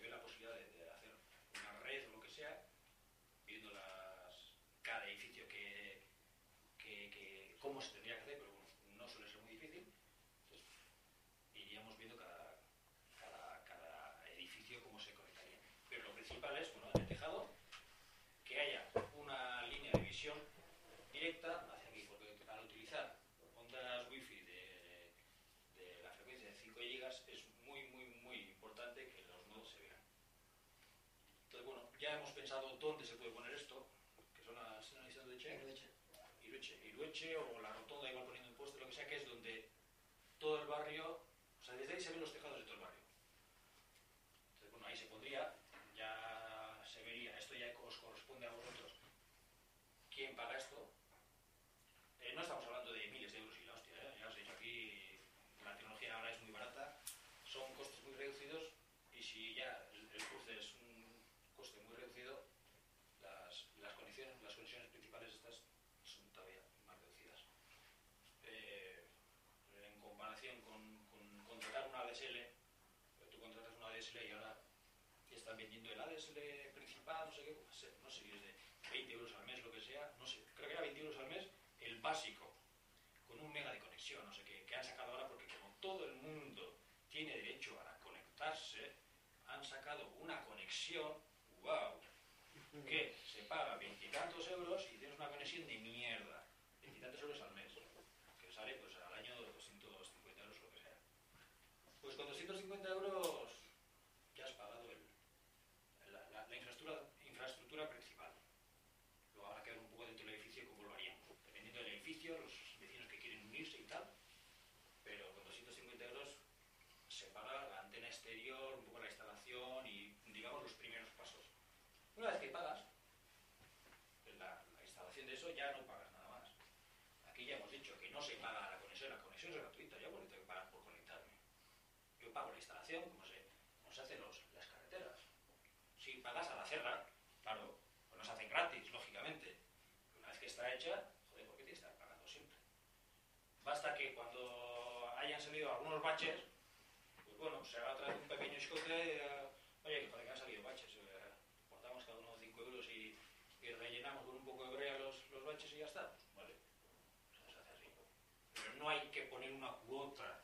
ve la posibilidad de, hacer una red o lo que sea, viendo las, cada edificio que, que, que- cómo se tendría que hacer, pero bueno, no suele ser muy difícil. Entonces, iríamos viendo cada, cada, cada edificio cómo se conectaría. Pero lo principal es, bueno, en el tejado, que haya una línea de visión directa hacia aquí, porque al utilizar ondas wifi de, de la frecuencia de 5 gigas es muy, muy, muy importante que los nodos se vean. Entonces, bueno, ya hemos pensado dónde se puede poner esto, que son las señalizaciones de Che. Irueche, Irueche o la rotonda, igual poniendo un poste, lo que sea, que es donde todo el barrio, o sea, desde ahí se ven los tejados de todo el barrio. Entonces, bueno, ahí se pondría, ya se vería, esto ya os corresponde a vosotros. ¿Quién paga esto? Eh, no estamos hablando de miles de euros y la hostia, ¿eh? ya os he dicho aquí, la tecnología ahora es muy barata, son costes muy reducidos y si ya el, el cruce es un coste muy reducido, las, las conexiones, las conexiones principales estas son todavía más reducidas. Eh, en comparación con, con contratar una ADSL, eh, tú contratas una ADSL y ahora te están principal, no sé qué, no sé, no sé si es de 20 euros al mes, lo que sea, no sé, creo que era 20 euros al mes, el básico, con un mega de conexión, no sé qué, que han sacado ahora porque como todo el mundo tiene derecho a conectarse, han sacado una conexión, wow, que se paga veintitantos euros y tienes una conexión de mierda, veintitantos euros al mes, que sale pues al año 250 euros o lo que sea. Pues con 250 euros ya has pagado el, la, la- la infraestructura, infraestructura principal. Luego habrá que ver un poco dentro del edificio cómo lo haríamos, dependiendo del edificio, los vecinos que quieren unirse y tal, pero con 250 euros se paga la antena exterior, un poco la instalación y digamos los primeros pasos. Una vez que pagas, la, la instalación de eso ya no pagas nada más. Aquí ya hemos dicho que no se paga la conexión, la conexión es gratuita, yo por qué tengo que pagar por conectarme. Yo pago la instalación, como se, como se hacen los, las carreteras. Si pagas al hacerla, claro, pues no se hace gratis, lógicamente. Una vez que está hecha, joder, ¿por qué tienes que estar pagando siempre? Basta que cuando hayan salido algunos baches, pues bueno, se haga otra vez un pequeño escote, eh, oye, joder, que han salido baches, eh, cortamos cada uno 5 euros y, y rellenamos con un poco de brea los, los baches y ya está. Pues vale, se hace así. Pero no hay que poner una cuota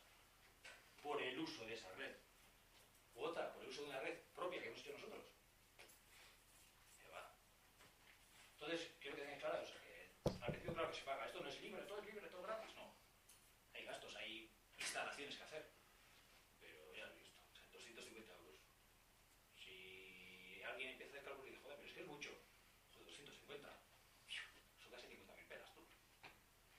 por el uso de esa red. Cuota por el uso de una red propia que hemos hecho nosotros. Que va. Entonces, quiero que tengáis claro, o sea, que al principio claro que se paga. Esto no es libre, todo es libre, todo es gratis, no. Hay gastos, hay instalaciones que hacer. Pero ya lo he visto, o sea, 250 euros. Si alguien empieza a hacer cálculo y dice, joder, pero es que es mucho. Joder, 250. Son casi 50.000 pelas, tú.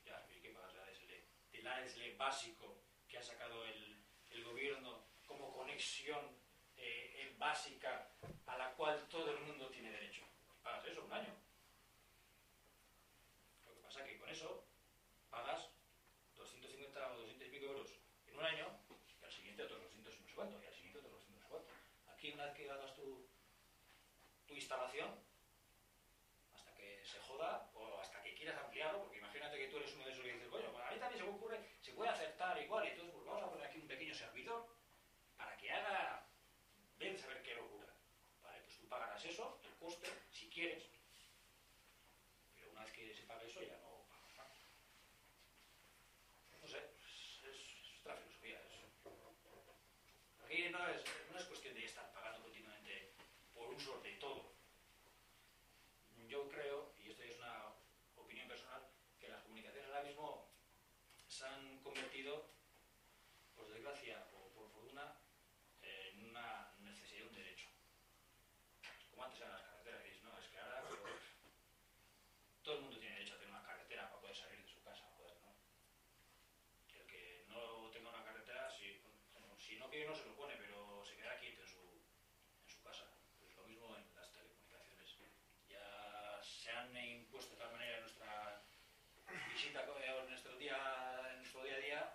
Ya, ¿y qué pagas de ADSL? El ADSL básico que ha sacado el, el gobierno como conexión eh, eh, básica a la cual todo el mundo tiene derecho. Pagas eso un año. Lo que pasa es que con eso pagas 250 o 200 y pico euros en un año y al siguiente otros 200 y no sé cuánto, y al siguiente otros 200 y no sé cuánto. Aquí una vez que hagas tu, tu instalación, hasta que se joda o hasta que quieras ampliarlo, porque imagínate que tú eres uno de esos que dices, bueno, pues a mí también se me ocurre, se puede acertar igual, y entonces pues vamos a poner aquí un pequeño servidor para que haga, ven a saber qué locura. Vale, pues tú pagarás eso, el coste, si quieres, pero una vez que se paga eso ya no pagas más. No sé, es, es otra filosofía. Es, aquí no es, no es cuestión de estar pagando continuamente por uso de todo. Yo creo, y esto ya es una opinión personal, que las comunicaciones ahora mismo se han convertido, por desgracia o por fortuna, en una necesidad, un derecho. Como antes eran las carreteras, y dices, no, es que ahora pues, todo el mundo tiene derecho a tener una carretera para poder salir de su casa, joder, ¿no? El que no tenga una carretera, si, bueno, si no quiere no se lo pone, pero se queda quieto en su, en su casa. Pues lo mismo en las telecomunicaciones. Ya se han impuesto de tal manera en nuestra visita, co- eh, en nuestro día, en nuestro día a día,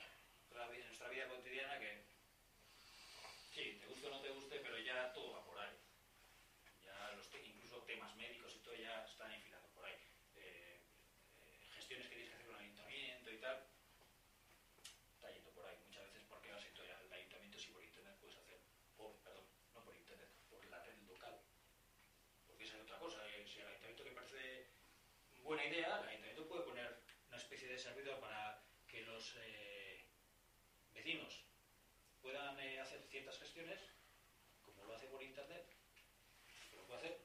buena idea, el ayuntamiento puede poner una especie de servidor para que los eh, vecinos puedan eh, hacer ciertas gestiones, como lo hace por internet, pero lo puede hacer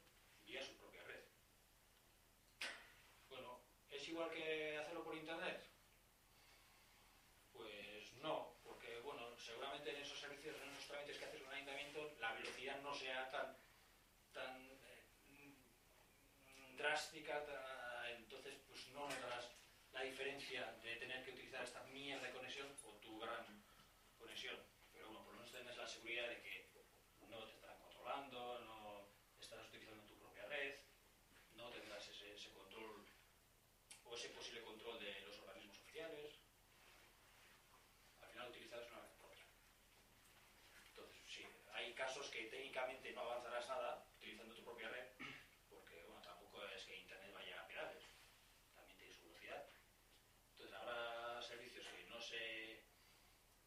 vía su propia red. Bueno, ¿es igual que hacerlo por internet? Pues no, porque bueno, seguramente en esos servicios, en esos trámites que haces un ayuntamiento, la velocidad no sea tan tan eh, mm, drástica, ta- entonces pues no notarás la diferencia de tener que utilizar esta mierda de conexión o tu gran conexión. Pero bueno, por lo menos tienes la seguridad de que no te estarán controlando, no estarás utilizando tu propia red, no tendrás ese, control o ese posible control de los organismos oficiales. Al final utilizarás una red propia. Entonces, sí, hay casos que técnicamente no avanzarás nada utilizando tu propia red, porque bueno, tampoco es que Internet vaya a pedales, también tiene su velocidad. Entonces habrá servicios que no se,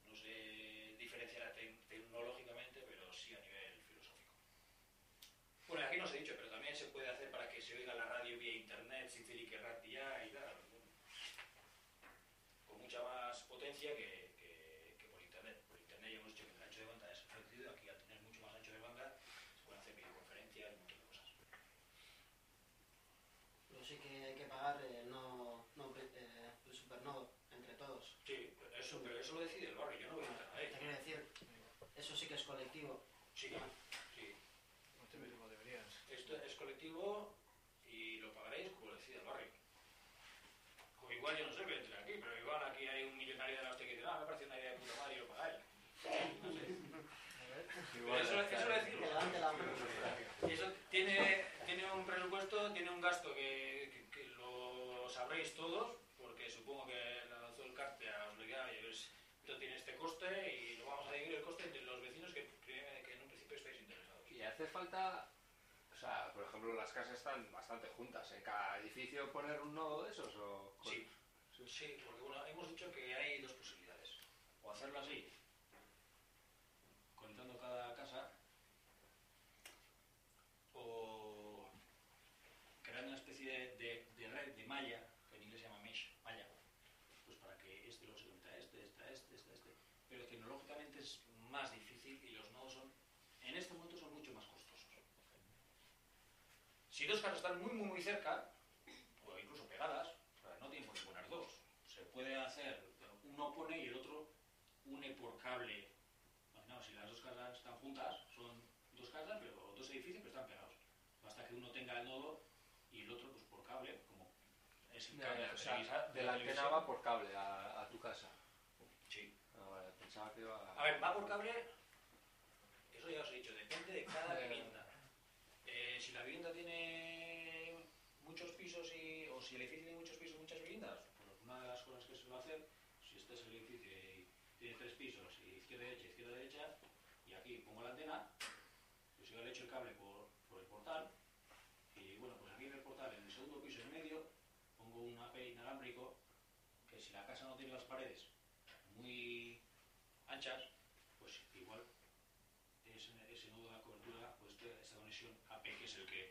no se diferenciará te- tecnológicamente, pero sí a nivel filosófico. Bueno, aquí no os he dicho, pero también se puede hacer para que se oiga la radio vía Internet, sin que ratia y tal. Con mucha más potencia que, que- que por Internet. Por Internet ya hemos dicho que el ancho de banda es reducido, aquí al tener mucho más ancho de banda se pueden hacer videoconferencias y un montón de cosas. Pero sí que hay que pagar eh, no, no, eh, el supernodo entre todos. Sí, eso, pero eso lo decide el barrio, yo no voy a entrar a Te quiero decir, eso sí que es colectivo. Sí, sí. Esto es colectivo y lo pagaréis como lo decide el barrio. O igual yo no sé que entre aquí, pero igual aquí hay un millonario de la hostia que dice, ah, me parece una idea de puta madre y lo pagáis. No sé. Pero eso, eso lo mano. Y eso tiene, tiene un presupuesto, tiene un gasto que, que- que lo sabréis todos, porque supongo que la lanzó el CARTE a obligar y ves, esto tiene este coste y lo vamos a dividir el coste entre los vecinos que, que- en un principio estáis interesados. Y hace falta, sea, por ejemplo, las casas están bastante juntas. ¿En cada edificio poner un nodo de esos? Sí, sí, porque bueno, hemos dicho que hay dos posibilidades. O hacerlo así, conectando cada casa, o creando una especie de, red, de malla, que en inglés se llama mesh, malla, pues para que este lo se a este, este, este, este, este. Pero tecnológicamente es más difícil y los nodos son, en este momento son mucho más costosos. Si dos casas están muy, muy, muy cerca, o incluso pegadas, no tienen por qué poner dos. Se puede hacer, uno pone y el otro une por cable. Imaginaos, si las dos casas están juntas, son dos casas, pero dos edificios, pero están pegados. Basta que uno tenga el nodo y el otro, pues por cable, como es el cable o sea, televisa- de la antena va por cable a, a tu casa. Sí. Ah, vale, pensaba que iba A ver, va por cable, eso ya os he dicho, depende de cada Eh. Si la vivienda tiene muchos pisos y, o si el edificio tiene muchos pisos y muchas viviendas, pues una de las cosas que se va a hacer, si este es el edificio y tiene tres pisos, izquierda derecha, izquierda derecha, y aquí pongo la antena, pues yo le echo el cable por, por el portal, y bueno, pues aquí en el portal, en el segundo piso en medio, pongo un API inalámbrico, que si la casa no tiene las paredes muy anchas, pues igual ese, ese nodo de la cobertura, pues este- esta conexión AP, que es el que,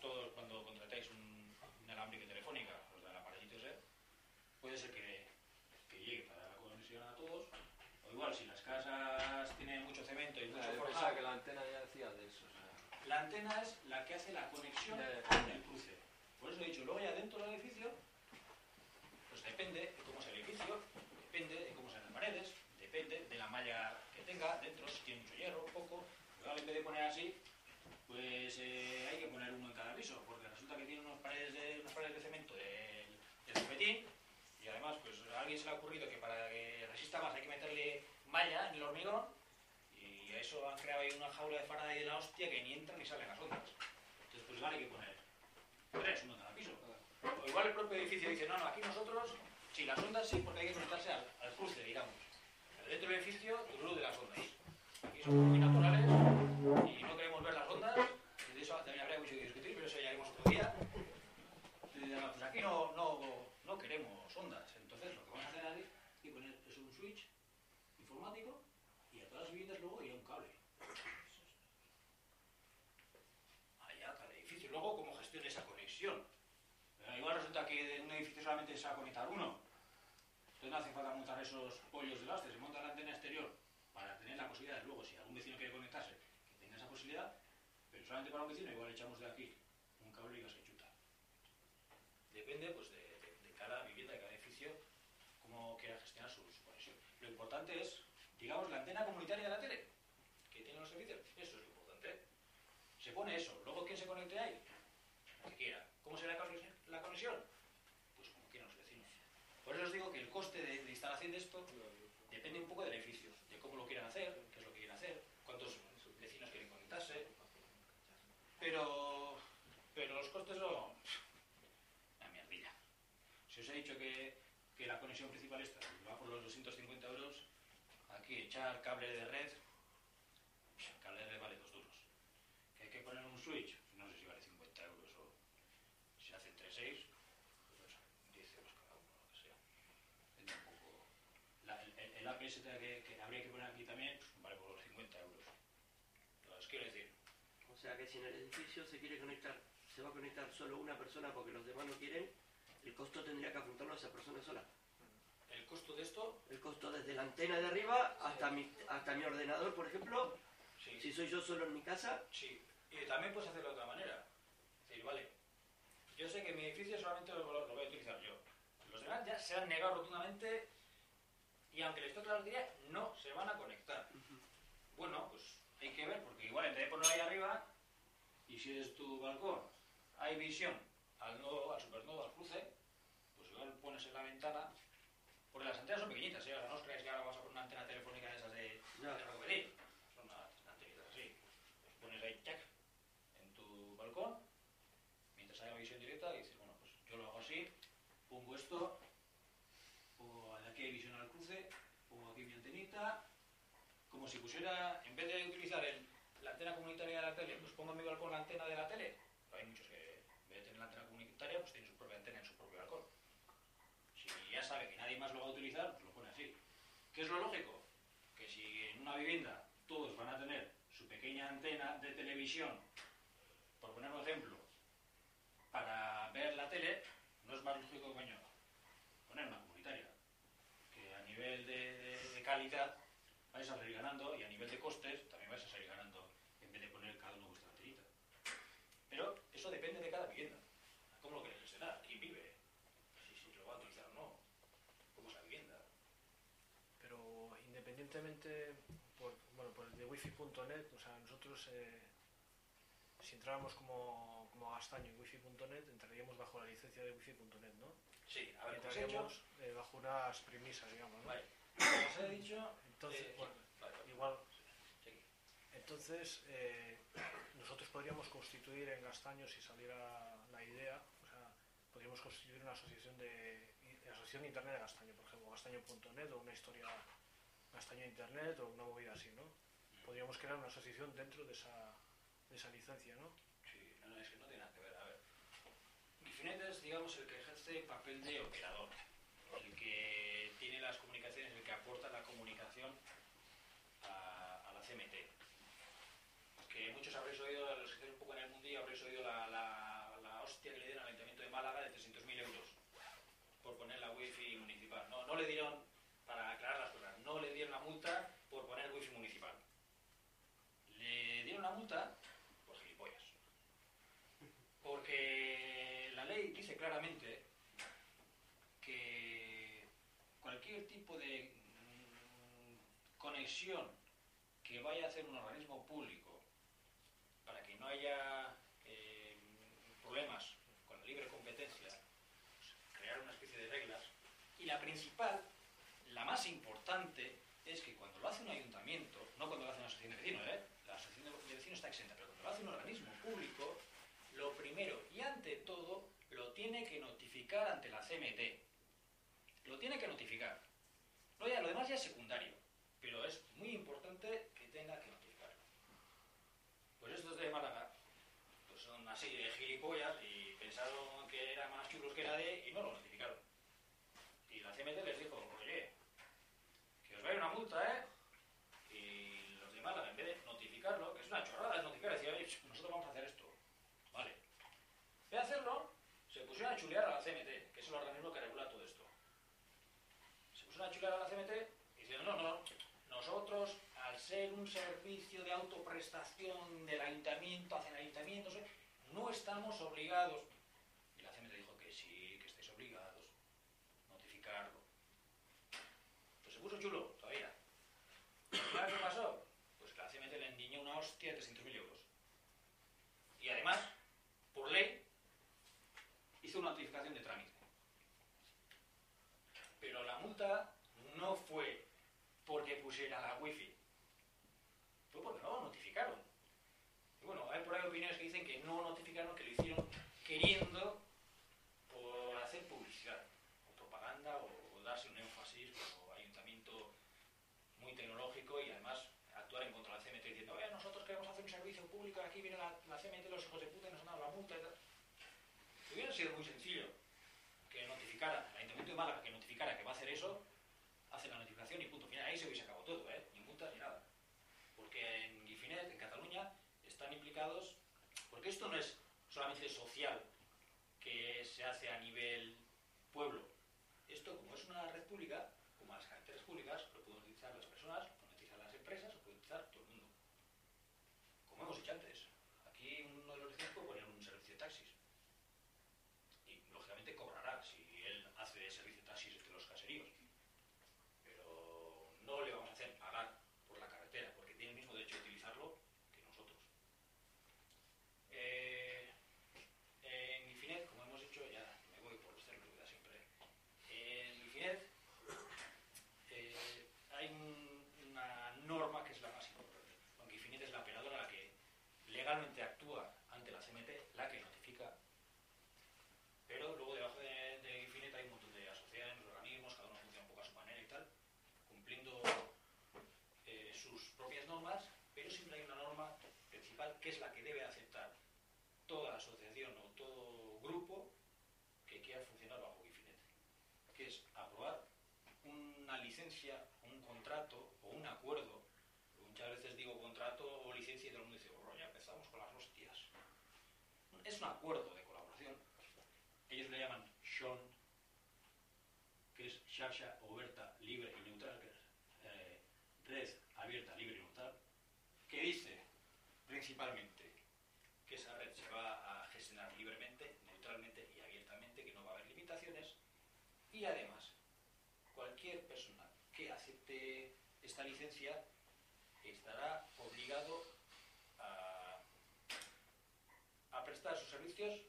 todos cuando contratáis un, una alámbrica telefónica, los del aparatito ese, puede ser que, que llegue para dar la conexión a todos, o igual si las casas tienen mucho cemento y mucho Ah, forjado, que la antena ya decía de eso. o sea. la antena es la que hace la conexión con el cruce. Por eso he dicho, luego ya dentro del edificio, pues depende de cómo es el edificio, depende de cómo sean las paredes, depende de la malla que tenga dentro, si tiene mucho hierro, poco. Pero en vez de poner así, pues eh, hay que poner uno en cada piso, porque resulta que tiene unas paredes de, unas paredes de cemento del de cementín, y además pues a alguien se le ha ocurrido que para que resista más hay que meterle malla en el hormigón, y a eso han creado ahí una jaula de Faraday de la hostia que ni entran ni salen las ondas. Entonces, pues vale, hay que poner tres, uno en cada piso. O igual el propio edificio dice, no, no, aquí nosotros, sí, las ondas sí, porque hay que conectarse al, al cruce, digamos. Pero dentro del edificio, el luz de las ondas. Aquí somos muy naturales y no queremos ver las ondas. Y de eso también habría mucho que discutir, pero eso ya haremos otro día. Y dicen, "No, pues aquí no, no, no queremos ondas. Entonces, lo que vamos a hacer ahí es poner es un switch y a todas las viviendas luego irá un cable. Allá, cada edificio. Luego, ¿cómo gestiona esa conexión? solamente se va a conectar uno. Entonces no hace falta montar esos pollos de lastre, se monta la antena exterior para tener la posibilidad, luego si algún vecino quiere conectarse, que tenga esa posibilidad, pero solamente para un vecino igual echamos de aquí un cable y se chuta. Depende pues de, de- de cada vivienda, de cada edificio, cómo quiera gestionar su conexión. Lo importante es, digamos, la antena comunitaria de la tele, que tiene los servicios, eso es lo importante. Se pone eso, luego quién se conecte ahí, el que quiera. ¿Cómo será la conexión? Pues como quieran los vecinos. Por eso os digo que el coste de, de instalación de esto depende un poco del edificio, de cómo lo quieran hacer, qué es lo que quieren hacer, cuántos vecinos quieren conectarse. Pero, pero los costes son una mierdilla. Si os he dicho que, que la conexión principal esta va por los 250 euros, echar cable de red, el cable de red vale dos duros. Que hay que poner un switch, no sé si vale 50 euros o si hace entre 6, pues 10 euros cada uno, lo que sea. El, APS que, habría que poner aquí también vale por los 50 euros. Os quiero decir, O sea que si en el edificio se quiere conectar, se va a conectar solo una persona porque los demás no quieren, el costo tendría que afrontarlo esa persona sola. El costo de esto, El costo desde la antena de arriba hasta mi, hasta mi ordenador, por ejemplo, sí, si soy yo solo en mi casa, sí. Y también puedes hacerlo de otra manera. Es decir, vale, yo sé que mi edificio solamente lo, lo voy a utilizar yo. Los demás ya se han negado rotundamente y aunque les toque la lotería, no se van a conectar. Bueno, pues hay que ver, porque igual de ponerlo ahí arriba, y si es tu balcón, hay visión al nodo, al supernodo, al cruce, pues igual pones en la ventana, porque las antenas son pequeñitas, ¿eh? Ahora no os creáis que ahora vamos a poner una antena telefónica de esas de, Ya. de. Son unas antenitas así. Pues pones ahí, chac, en tu balcón, mientras haya visión directa, y dices, bueno, pues yo lo hago así, pongo esto, pongo aquí hay visión al cruce, pongo aquí mi antenita, como si pusiera, en vez de utilizar el- la antena comunitaria de la tele, pues pongo en mi balcón la antena de la tele. Hay muchos que, en vez de tener la antena comunitaria, pues tienen su propia antena en su propio balcón. Si ya sabe que nadie más lo va a utilizar, pues lo pone así. ¿Qué es lo lógico? Que si en una vivienda todos van a tener su pequeña antena de televisión, por poner un ejemplo, para ver la tele, no es más lógico, coño, poner una comunitaria. Que a nivel de, calidad vais a salir ganando y a nivel de costes también vais a salir ganando en vez de poner cada uno vuestra antenita. Pero eso depende de cada vivienda. ¿Cómo lo queréis gestionar? ¿Quién vive? Si, si lo va a utilizar o no. ¿Cómo es la vivienda? Pero independientemente por, bueno, por el de wifi.net, o sea, nosotros eh, si entráramos como, como Gastaño en wifi.net, entraríamos bajo la licencia de wifi.net, ¿no? Sí, a ver, entraríamos eh, bajo unas premisas, digamos, ¿no? Vale, como he dicho... Entonces, eh, bueno, vale, vale. igual, Sí. entonces eh, nosotros podríamos constituir en Gastaño, si saliera la idea, o sea, podríamos constituir una asociación de i- asociación de internet de Gastaño, por ejemplo, gastaño.net o una historia Gastaño Internet o una movida así, ¿no? Podríamos crear una asociación dentro de esa, de esa licencia, ¿no? Sí, no, no, es que no tiene nada que ver. A ver, Gifinet es, digamos, el que ejerce papel de operador, el que tiene las comunicaciones, el que aporta la comunicación a, a la CMT. Que muchos habréis oído, los que estéis un poco en el mundillo, habréis oído la, la, la hostia que le dieron al Ayuntamiento de Málaga de 300.000 euros por poner la wifi municipal. No, no le dieron, para aclarar las cosas, no le dieron la multa por poner wifi municipal. Le dieron la multa por gilipollas. Porque la ley dice claramente que cualquier tipo de que vaya a hacer un organismo público para que no haya eh, problemas con la libre competencia, crear una especie de reglas. Y la principal, la más importante, es que cuando lo hace un ayuntamiento, no cuando lo hace una asociación de vecinos, ¿eh? la asociación de vecinos está exenta, pero cuando lo hace un organismo público, lo primero y ante todo lo tiene que notificar ante la CMT. Lo tiene que notificar. Lo demás ya es secundario, muy importante que tenga que notificarlo. Pues estos de Málaga pues son así de gilipollas y pensaron que eran más chulos que nadie y no lo notificaron. Y la CMT les dijo, oye, que os va a ir una multa, ¿eh? Y los de Málaga, en vez de notificarlo, que es una chorrada, es notificar, decía, oye, nosotros vamos a hacer esto. Vale. De hacerlo, se pusieron a chulear a la CMT, que es el organismo que regula todo esto. Se pusieron a chulear a la CMT y diciendo, no, no, ser un servicio de autoprestación del ayuntamiento hacia el no estamos obligados. Y la CMT dijo que sí, que estáis obligados a notificarlo. Pues se puso chulo todavía. ¿Y ¿Qué pasó? Pues que la CMT le endiñó una hostia de 300.000 euros. Y además, por ley, hizo una notificación de trámite. Pero la multa no fue porque pusiera la wifi. Fue porque no notificaron. Y bueno, hay por ahí opiniones que dicen que no notificaron, que lo hicieron queriendo por hacer publicidad, o propaganda, o, darse un énfasis como ayuntamiento muy tecnológico y además actuar en contra de la CMT diciendo, oye, nosotros queremos hacer un servicio público, aquí viene la, la CMT, los hijos de puta y nos han dado la multa y tal. Hubiera sido muy sencillo que notificara, el ayuntamiento de Málaga que notificara que va a hacer eso, hace la notificación y punto final. Ahí se hubiese acabado todo, ¿eh? Ni multas ni nada. Porque en Guifinet, en Cataluña, están implicados, porque esto no es solamente social, que se hace a nivel pueblo. Esto, como es una red pública, como las carreteras públicas, lo pueden utilizar las personas, lo pueden utilizar las empresas, lo puede utilizar todo el mundo. Como hemos dicho antes, aquí uno de los vecinos puede poner un servicio de taxis. Y lógicamente cobrará si él hace servicio de taxis entre los caseríos. Pero no le vamos a hacer pagar por la carretera, porque tiene el mismo derecho a utilizarlo que nosotros. Eh, en Infinet, como hemos dicho, ya me voy por los términos que da siempre. En Infinet eh, hay un- una norma que es la más importante. Aunque Infinet es la operadora la que legalmente actúa ante la CMT, la que notifica pero luego debajo de, de Infinite hay un montón de asociaciones, organismos, cada uno funciona un poco a su manera y tal, cumpliendo eh, sus propias normas, pero siempre hay una norma principal que es la que debe aceptar toda asociación o todo grupo que quiera funcionar bajo Infinite, que es aprobar una licencia, un contrato o un acuerdo. Muchas veces digo contrato o licencia y todo el mundo dice, "Oh, ya empezamos con las hostias. Es un acuerdo de colaboración ellos le llaman SHON, que es Xarxa Oberta, Libre y Neutral, que es eh, Red Abierta, Libre y Neutral, que dice principalmente que esa red se va a gestionar libremente, neutralmente y abiertamente, que no va a haber limitaciones, y además, cualquier persona que acepte esta licencia estará obligado a, prestar sus servicios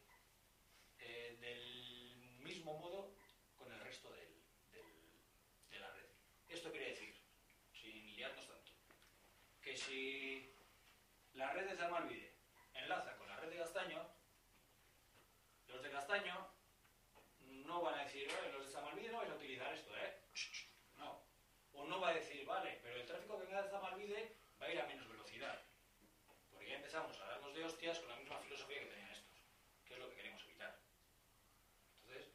eh, del mismo modo con el resto del- del- de la red. Esto quiere decir, sin liarnos tanto, que si la red de Zamalvide enlaza con la red de Castaño, los de Castaño no van a decir, "Oye, los de Zamalvide no vais a utilizar esto, ¿eh? No. O no va a decir, vale, pero el tráfico que venga de Zamalvide va a ir a menos velocidad. Porque ya empezamos a darnos de hostias con la misma filosofía que tenían estos, que es lo que queremos evitar. Entonces,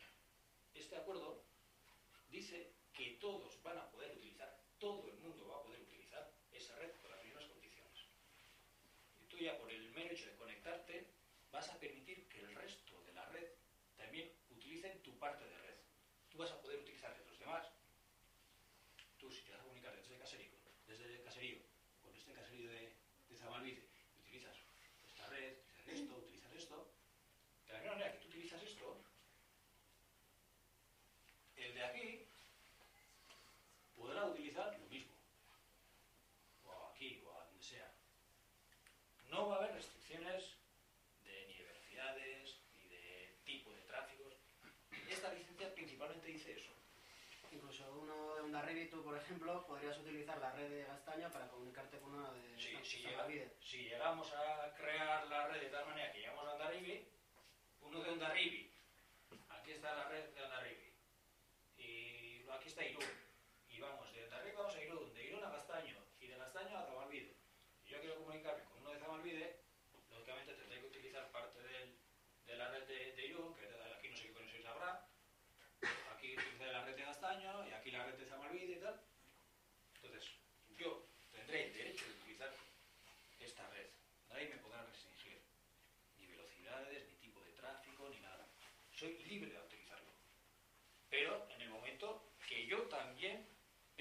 este acuerdo dice que todos van a poder utilizar, todo el mundo va a poder utilizar esa red con las mismas condiciones. Y tú ya por el mero hecho de conectarte vas a permitir que el resto de la red también utilicen tu parte de red. Tú vas a poder de los demás. Tú si te vas a comunicar desde el caserío, desde el caserío con este caserío de, de Zamalvide, y utilizas esta red, utilizas esto, utilizas esto, de la misma manera que tú utilizas esto, el de aquí podrá utilizar lo mismo. O aquí, o a donde sea. No va a haber restricciones de ni de velocidades, ni de tipo de tráficos. Esta licencia principalmente dice eso. Incluso uno de Ondarribi, tú, por ejemplo, podrías utilizar la red de Gastaño para comunicarte con uno de Si, Sa- si, llega- si llegamos a crear la red de tal manera que llegamos a Ondarribi, uno de Ondarribi, aquí está la red de Ondarribi, y aquí está Irún, y vamos, de Ondarribi vamos a Irún, de Irún a Castaño, y de Castaño a Zamalvide. Y yo quiero comunicarme con uno de Zamalvide, lógicamente tendré que utilizar parte del- de la red de, de Irún, que aquí no sé qué conexiones habrá, aquí utilizaré la red de Castaño, y aquí la red de Zamalvide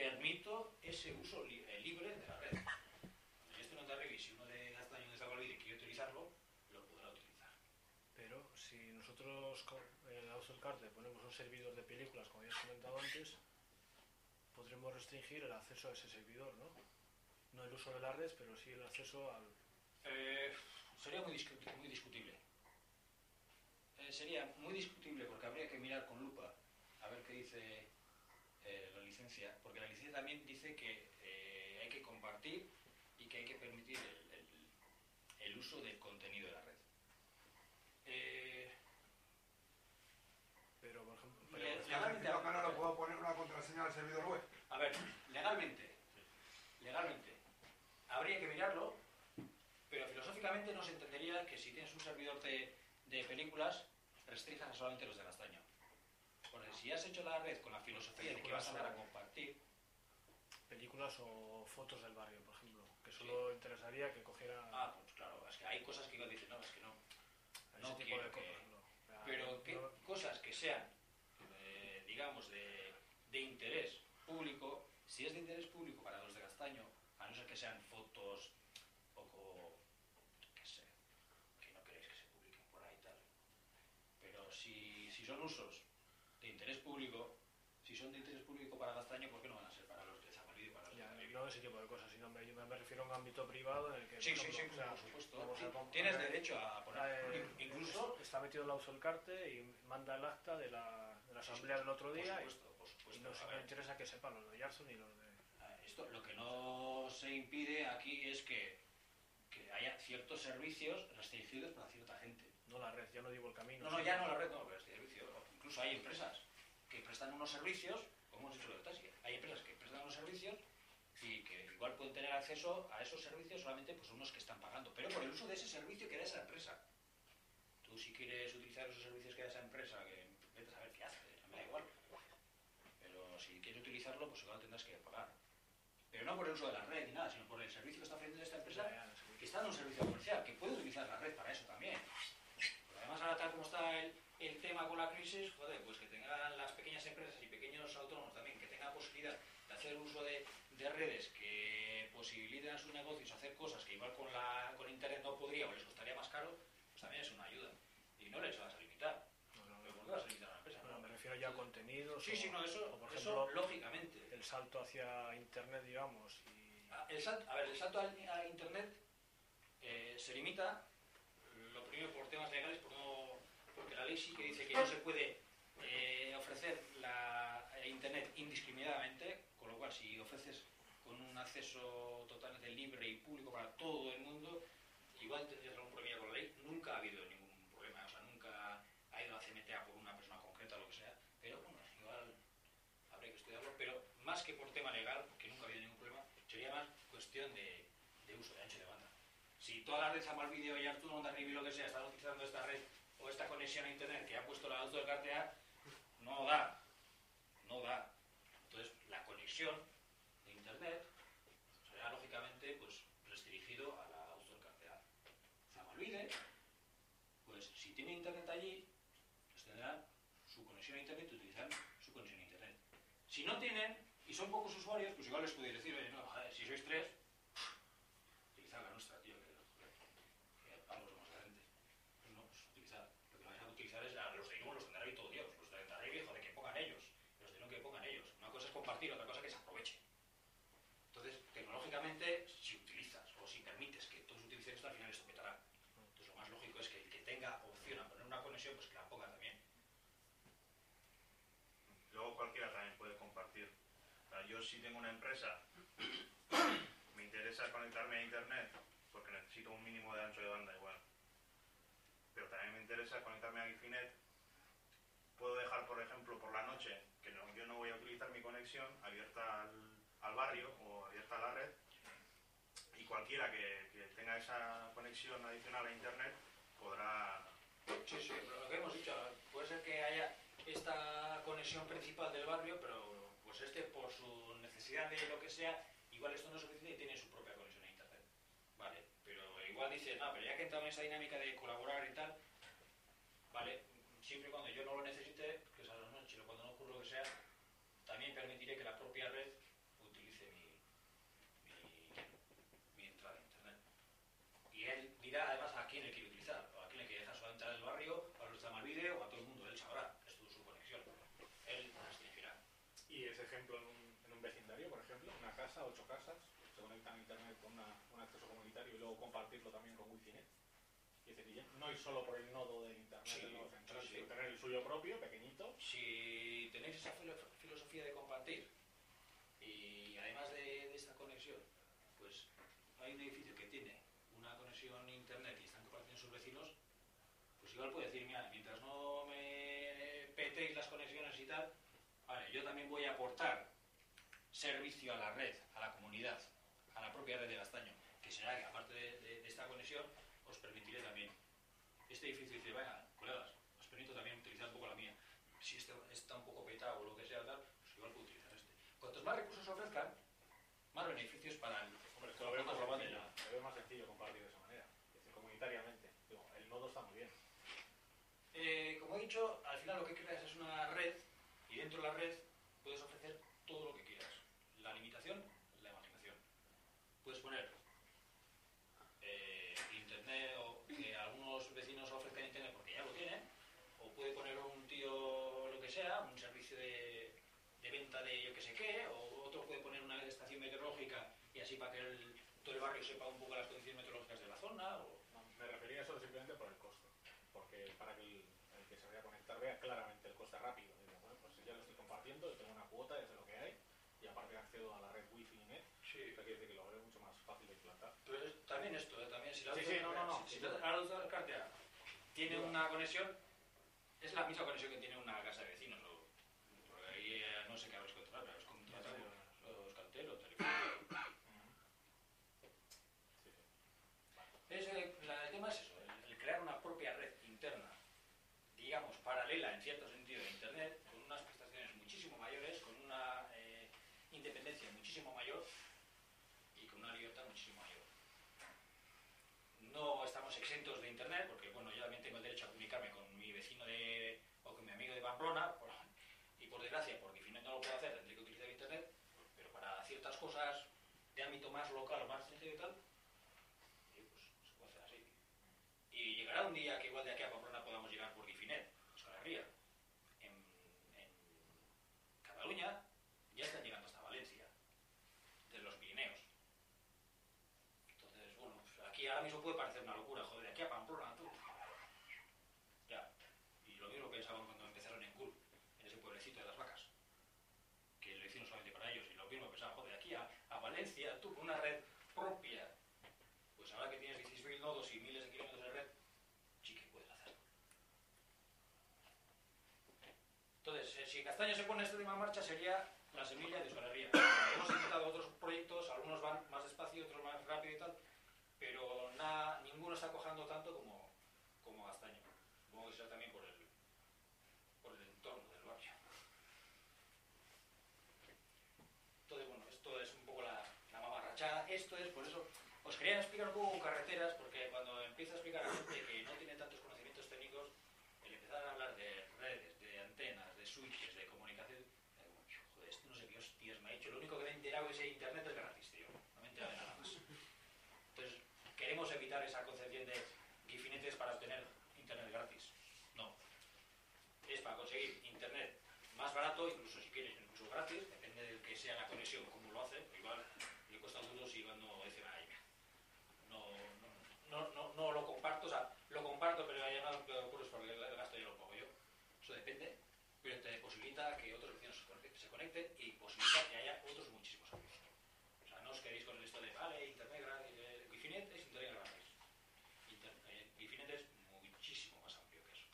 permito ese uso eh, libre de la red. Cuando yo esté en Ondarribi, si uno de Castaño de Zabalvide quiere utilizarlo, lo podrá utilizar. Pero si nosotros en el House Card le ponemos un servidor de películas, como ya he comentado antes, podremos restringir el acceso a ese servidor, ¿no? No el uso de las redes, pero sí el acceso al... Eh, sería muy, discutible. Eh, sería muy discutible porque habría que mirar con lupa a ver qué dice licencia, porque la licencia también dice que eh, hay que compartir y que hay que permitir el, el- el uso del contenido de la red. Eh, Pero, por ejemplo... Le- legalmente, no le puedo poner una contraseña al servidor web. a ver, legalmente, legalmente, habría que mirarlo, pero filosóficamente no se entendería que si tienes un servidor de, de películas, restringas a solamente los de Castaño. Si has hecho la red con la filosofía de que vas a dar a compartir, películas o fotos del barrio, por ejemplo, que solo interesaría que cogiera ah, pues claro, es que hay cosas que dicen, no, es que no. ese no tipo quiero de que- cosas. ¿no? Pero que no- cosas que sean, eh, digamos, de, de interés público, si es de interés público para los de Castaño, a no ser que sean fotos poco, qué sé, que no queréis que se publiquen por ahí y tal. Pero si, si son usos de interés público, si son de interés público para Castaño, ¿por qué no van a ser para los de Zamalí y para los ya, de no ese tipo de cosas, sino me, yo me refiero a un ámbito privado en el que... Sí, por sí, sí, por supuesto. Sí, Tienes derecho a poner, eh, incluso... está metido en la Usolcarte y manda el acta de la, de la asamblea del otro por día y- supuesto, por y, supuesto. no a se me interesa que sepan los de Yarson y los de... Ah, Esto, lo que no se impide aquí es que, que haya ciertos servicios restringidos para cierta gente. No la red, ya no digo el camino. No, no, ya no la red, no, pero servicio. Incluso hay empresas que prestan unos servicios, como hemos dicho lo de taxi, hay empresas que prestan unos servicios y que igual pueden tener acceso a esos servicios solamente pues unos que están pagando, pero por el uso de ese servicio que da esa empresa. Tú si quieres utilizar esos servicios que da esa empresa, que vete a saber qué hace, me da igual. Pero si quieres utilizarlo, pues igual tendrás que pagar. Pero no por el uso de la red ni nada, sino por el servicio que está ofreciendo esta empresa que está en un servicio comercial, que puede utilizar la red para eso también. Pero además ahora tal como está el, el tema con la crisis, joder, pues que tengan las pequeñas empresas y pequeños autónomos también, que tengan posibilidad de hacer uso de, de redes que posibiliten a sus negocios hacer cosas que igual con, la, con internet no podría o les costaría más caro, pues también es una ayuda. Y no les vas a limitar. No, no, ¿Pero no. por qué vas a limitar a una empresa? Bueno, No. me refiero ya a contenidos. Sí, o- sí, no, eso, o, por eso lógicamente. el salto hacia Internet, digamos, y... Ah, El salto, a ver, el salto al- a, Internet eh, se limita, lo primero por temas legales, por no- porque la ley sí que dice que no se puede eh, ofrecer la, eh, Internet indiscriminadamente, con lo cual si ofreces con un acceso totalmente libre y público para todo el mundo, igual tendrías algún problema con la ley. Nunca ha habido ningún problema, o sea, nunca ha ido a CMT a por una persona concreta o lo que sea, pero bueno, igual habría que estudiarlo, pero más que por tema legal, que nunca ha habido ningún problema, sería más cuestión de, de uso, de ancho de banda. Si todas las redes Amal Video y Arturo Montarribi lo que sea están utilizando esta red o esta conexión a internet que ha puesto la auto del cartea, no da, no da. Entonces, la conexión de internet será lógicamente pues restringido a la auto del cartea. Zamalvide, pues si tiene internet allí, pues tendrán su conexión a internet y utilizarán su conexión a internet. Si no tienen, y son pocos usuarios, pues igual les podéis decir, oye, no, joder, si sois tres, utilizad la nuestra, tío, que, que vamos, somos la gente. Pues no, pues utilizad. Lo que vais a utilizar es a los de Inumo, los tendrá ahí todo Dios, los de Tarrey, joder, que pongan ellos, los de no que pongan ellos. Una cosa es compartir, otra cosa que se aproveche. Entonces, tecnológicamente, si utilizas o si permites que todos utilicen esto, al final esto petará. Entonces, lo más lógico es que el que tenga opción a poner una conexión, pues que la ponga también. Luego cualquiera también puede compartir. O sea, yo si tengo una empresa, me interesa conectarme a internet porque necesito un mínimo de ancho de banda igual. Pero también me interesa conectarme a Gifinet. Puedo dejar, por ejemplo, por la noche, que no, yo no voy a utilizar mi conexión abierta al, al barrio o abierta a la red. Y cualquiera que, que tenga esa conexión adicional a internet podrá Sí, sí, pero lo que hemos dicho, puede ser que haya esta conexión principal del barrio, pero pues este por su necesidad de lo que sea, igual esto no es suficiente y tiene su propia conexión a internet. Vale, pero igual dice, no, pero ya que he entrado en esa dinámica de colaborar y tal, vale, siempre y cuando yo no lo necesite, que es a la noche o cuando no ocurra lo que sea, también permitiré que la propia red utilice mi, mi, mi entrada a internet. Y él dirá además a quién le quiere utilizar, o a quién le quiere dejar solamente al del barrio, o a los de Malvide, casa, ocho casas, se conectan a internet con una- un acceso comunitario y luego compartirlo también con Wifinet. Es decir, no ir solo por el nodo de internet, Sí, del nodo central, sí, sino tener el suyo propio, pequeñito. Si tenéis esa filo- filosofía de compartir y además de, de esta conexión, pues hay un edificio que tiene una conexión internet y están compartiendo sus vecinos, pues igual puede decir, mira, mientras no me petéis las conexiones y tal, vale, yo también voy a aportar servicio a la red, a la comunidad, a la propia red de Gastaño, que será que aparte de, de- de esta conexión, os permitiré también. Este edificio dice, venga, colegas, os permito también utilizar un poco la mía. Si este está un poco petado o lo que sea, tal, pues igual puedo utilizar este. Cuantos más recursos ofrezcan, más beneficios para el, Hombre, esto lo veo más de sencillo, lo veo más sencillo compartir de esa manera, es decir, comunitariamente. Digo, el nodo está muy bien. Eh, como he dicho, al final lo que creas es una red y dentro de la red puedes ofrecer todo lo que quieras. La limitación, la imaginación. Puedes poner eh, internet o que algunos vecinos ofrezcan internet porque ya lo tienen, o puede poner un tío lo que sea, un servicio de, de venta de yo que sé qué, o otro puede poner una estación meteorológica y así para que el- todo el barrio sepa un poco las condiciones meteorológicas de la zona. O, me refería a eso simplemente por el coste, porque para que el, el que se vaya a conectar vea claramente el coste rápido. Dice, bueno, pues ya lo estoy compartiendo, yo tengo una cuota, ya sé lo que hay, y aparte accedo a la red wifi y net, sí, que quiere decir que lo veo mucho más fácil de implantar. Pero es- también esto, ¿eh? también si la Sí, sí, no, no, no. si, si la la auto- cartera tiene una conexión, es la misma conexión que tiene una casa de vecinos. O, porque ahí eh, no sé qué habréis contratado, pero habéis contratado los canteros, telefónicos. Sí, sí. Es, eh, la- el tema es eso, el, el crear una propia red interna, digamos, en cierto sentido de Internet, con unas prestaciones muchísimo mayores, con una eh, independencia muchísimo mayor y con una libertad muchísimo mayor. No estamos exentos de Internet, porque bueno, yo también tengo el derecho a comunicarme con mi vecino de, o con mi amigo de Pamplona, por- y por desgracia, porque Finet no lo puedo hacer, tendré que utilizar Internet, pero para ciertas cosas de ámbito más local o más sencillo y tal, y pues se puede hacer así. Y llegará un día que igual de aquí a Pamplona podamos llegar por Gifinet, Euskal Herria. En, en Cataluña ya están llegando hasta Valencia, de los Pirineos. Entonces, bueno, pues aquí ahora mismo puede parecer una locura, joder, de aquí a Pamplona, tú. Ya. Y lo mismo pensaban cuando empezaron en Gul, en ese pueblecito de las vacas. Que lo hicieron solamente para ellos. Y lo mismo pensaban, joder, de aquí a, a Valencia, tú con una red propia pues ahora que tienes 16.000 nodos y miles de kilómetros de red, sí que puedes hacerlo. Entonces, eh, si Castaño se pone este tema en marcha, sería la semilla de Euskal Herria. Hemos intentado otros proyectos, algunos van más despacio, otros más rápido y tal, pero nada, ninguno está cojando tanto como, como Castaño. Supongo que será también por el, por el entorno del barrio. Entonces, bueno, esto es un poco la, la mamarrachada. Esto es, por eso, os quería explicar un poco carreteras, porque cuando empiezo a explicar a gente que no tiene tantos conocimientos técnicos, el empezar a hablar de redes, de antenas, de switches, de comunicación, eh, como, joder, esto no sé qué hostias me ha hecho. Lo me internet es gratis, tío. No me he enterado de nada más. Entonces, queremos evitar esa concepción de gifinetes para obtener internet gratis. No. Es para conseguir internet más barato, incluso si quieres, incluso gratis, depende del que sea la conexión, cómo lo hace. Igual le cuesta y igual no dice, ay, no, no, no, no lo comparto, o sea, lo comparto, pero ya no lo ocurre porque el gasto ya lo pago yo. Eso depende, pero te posibilita que otros vecinos se conecten y posibilita que haya otros muchísimos amigos. O sea, no os quedéis con esto de, vale, internet gratis, eh, Wifinet es internet gratis. Inter- eh, Wifinet es muchísimo más amplio que eso.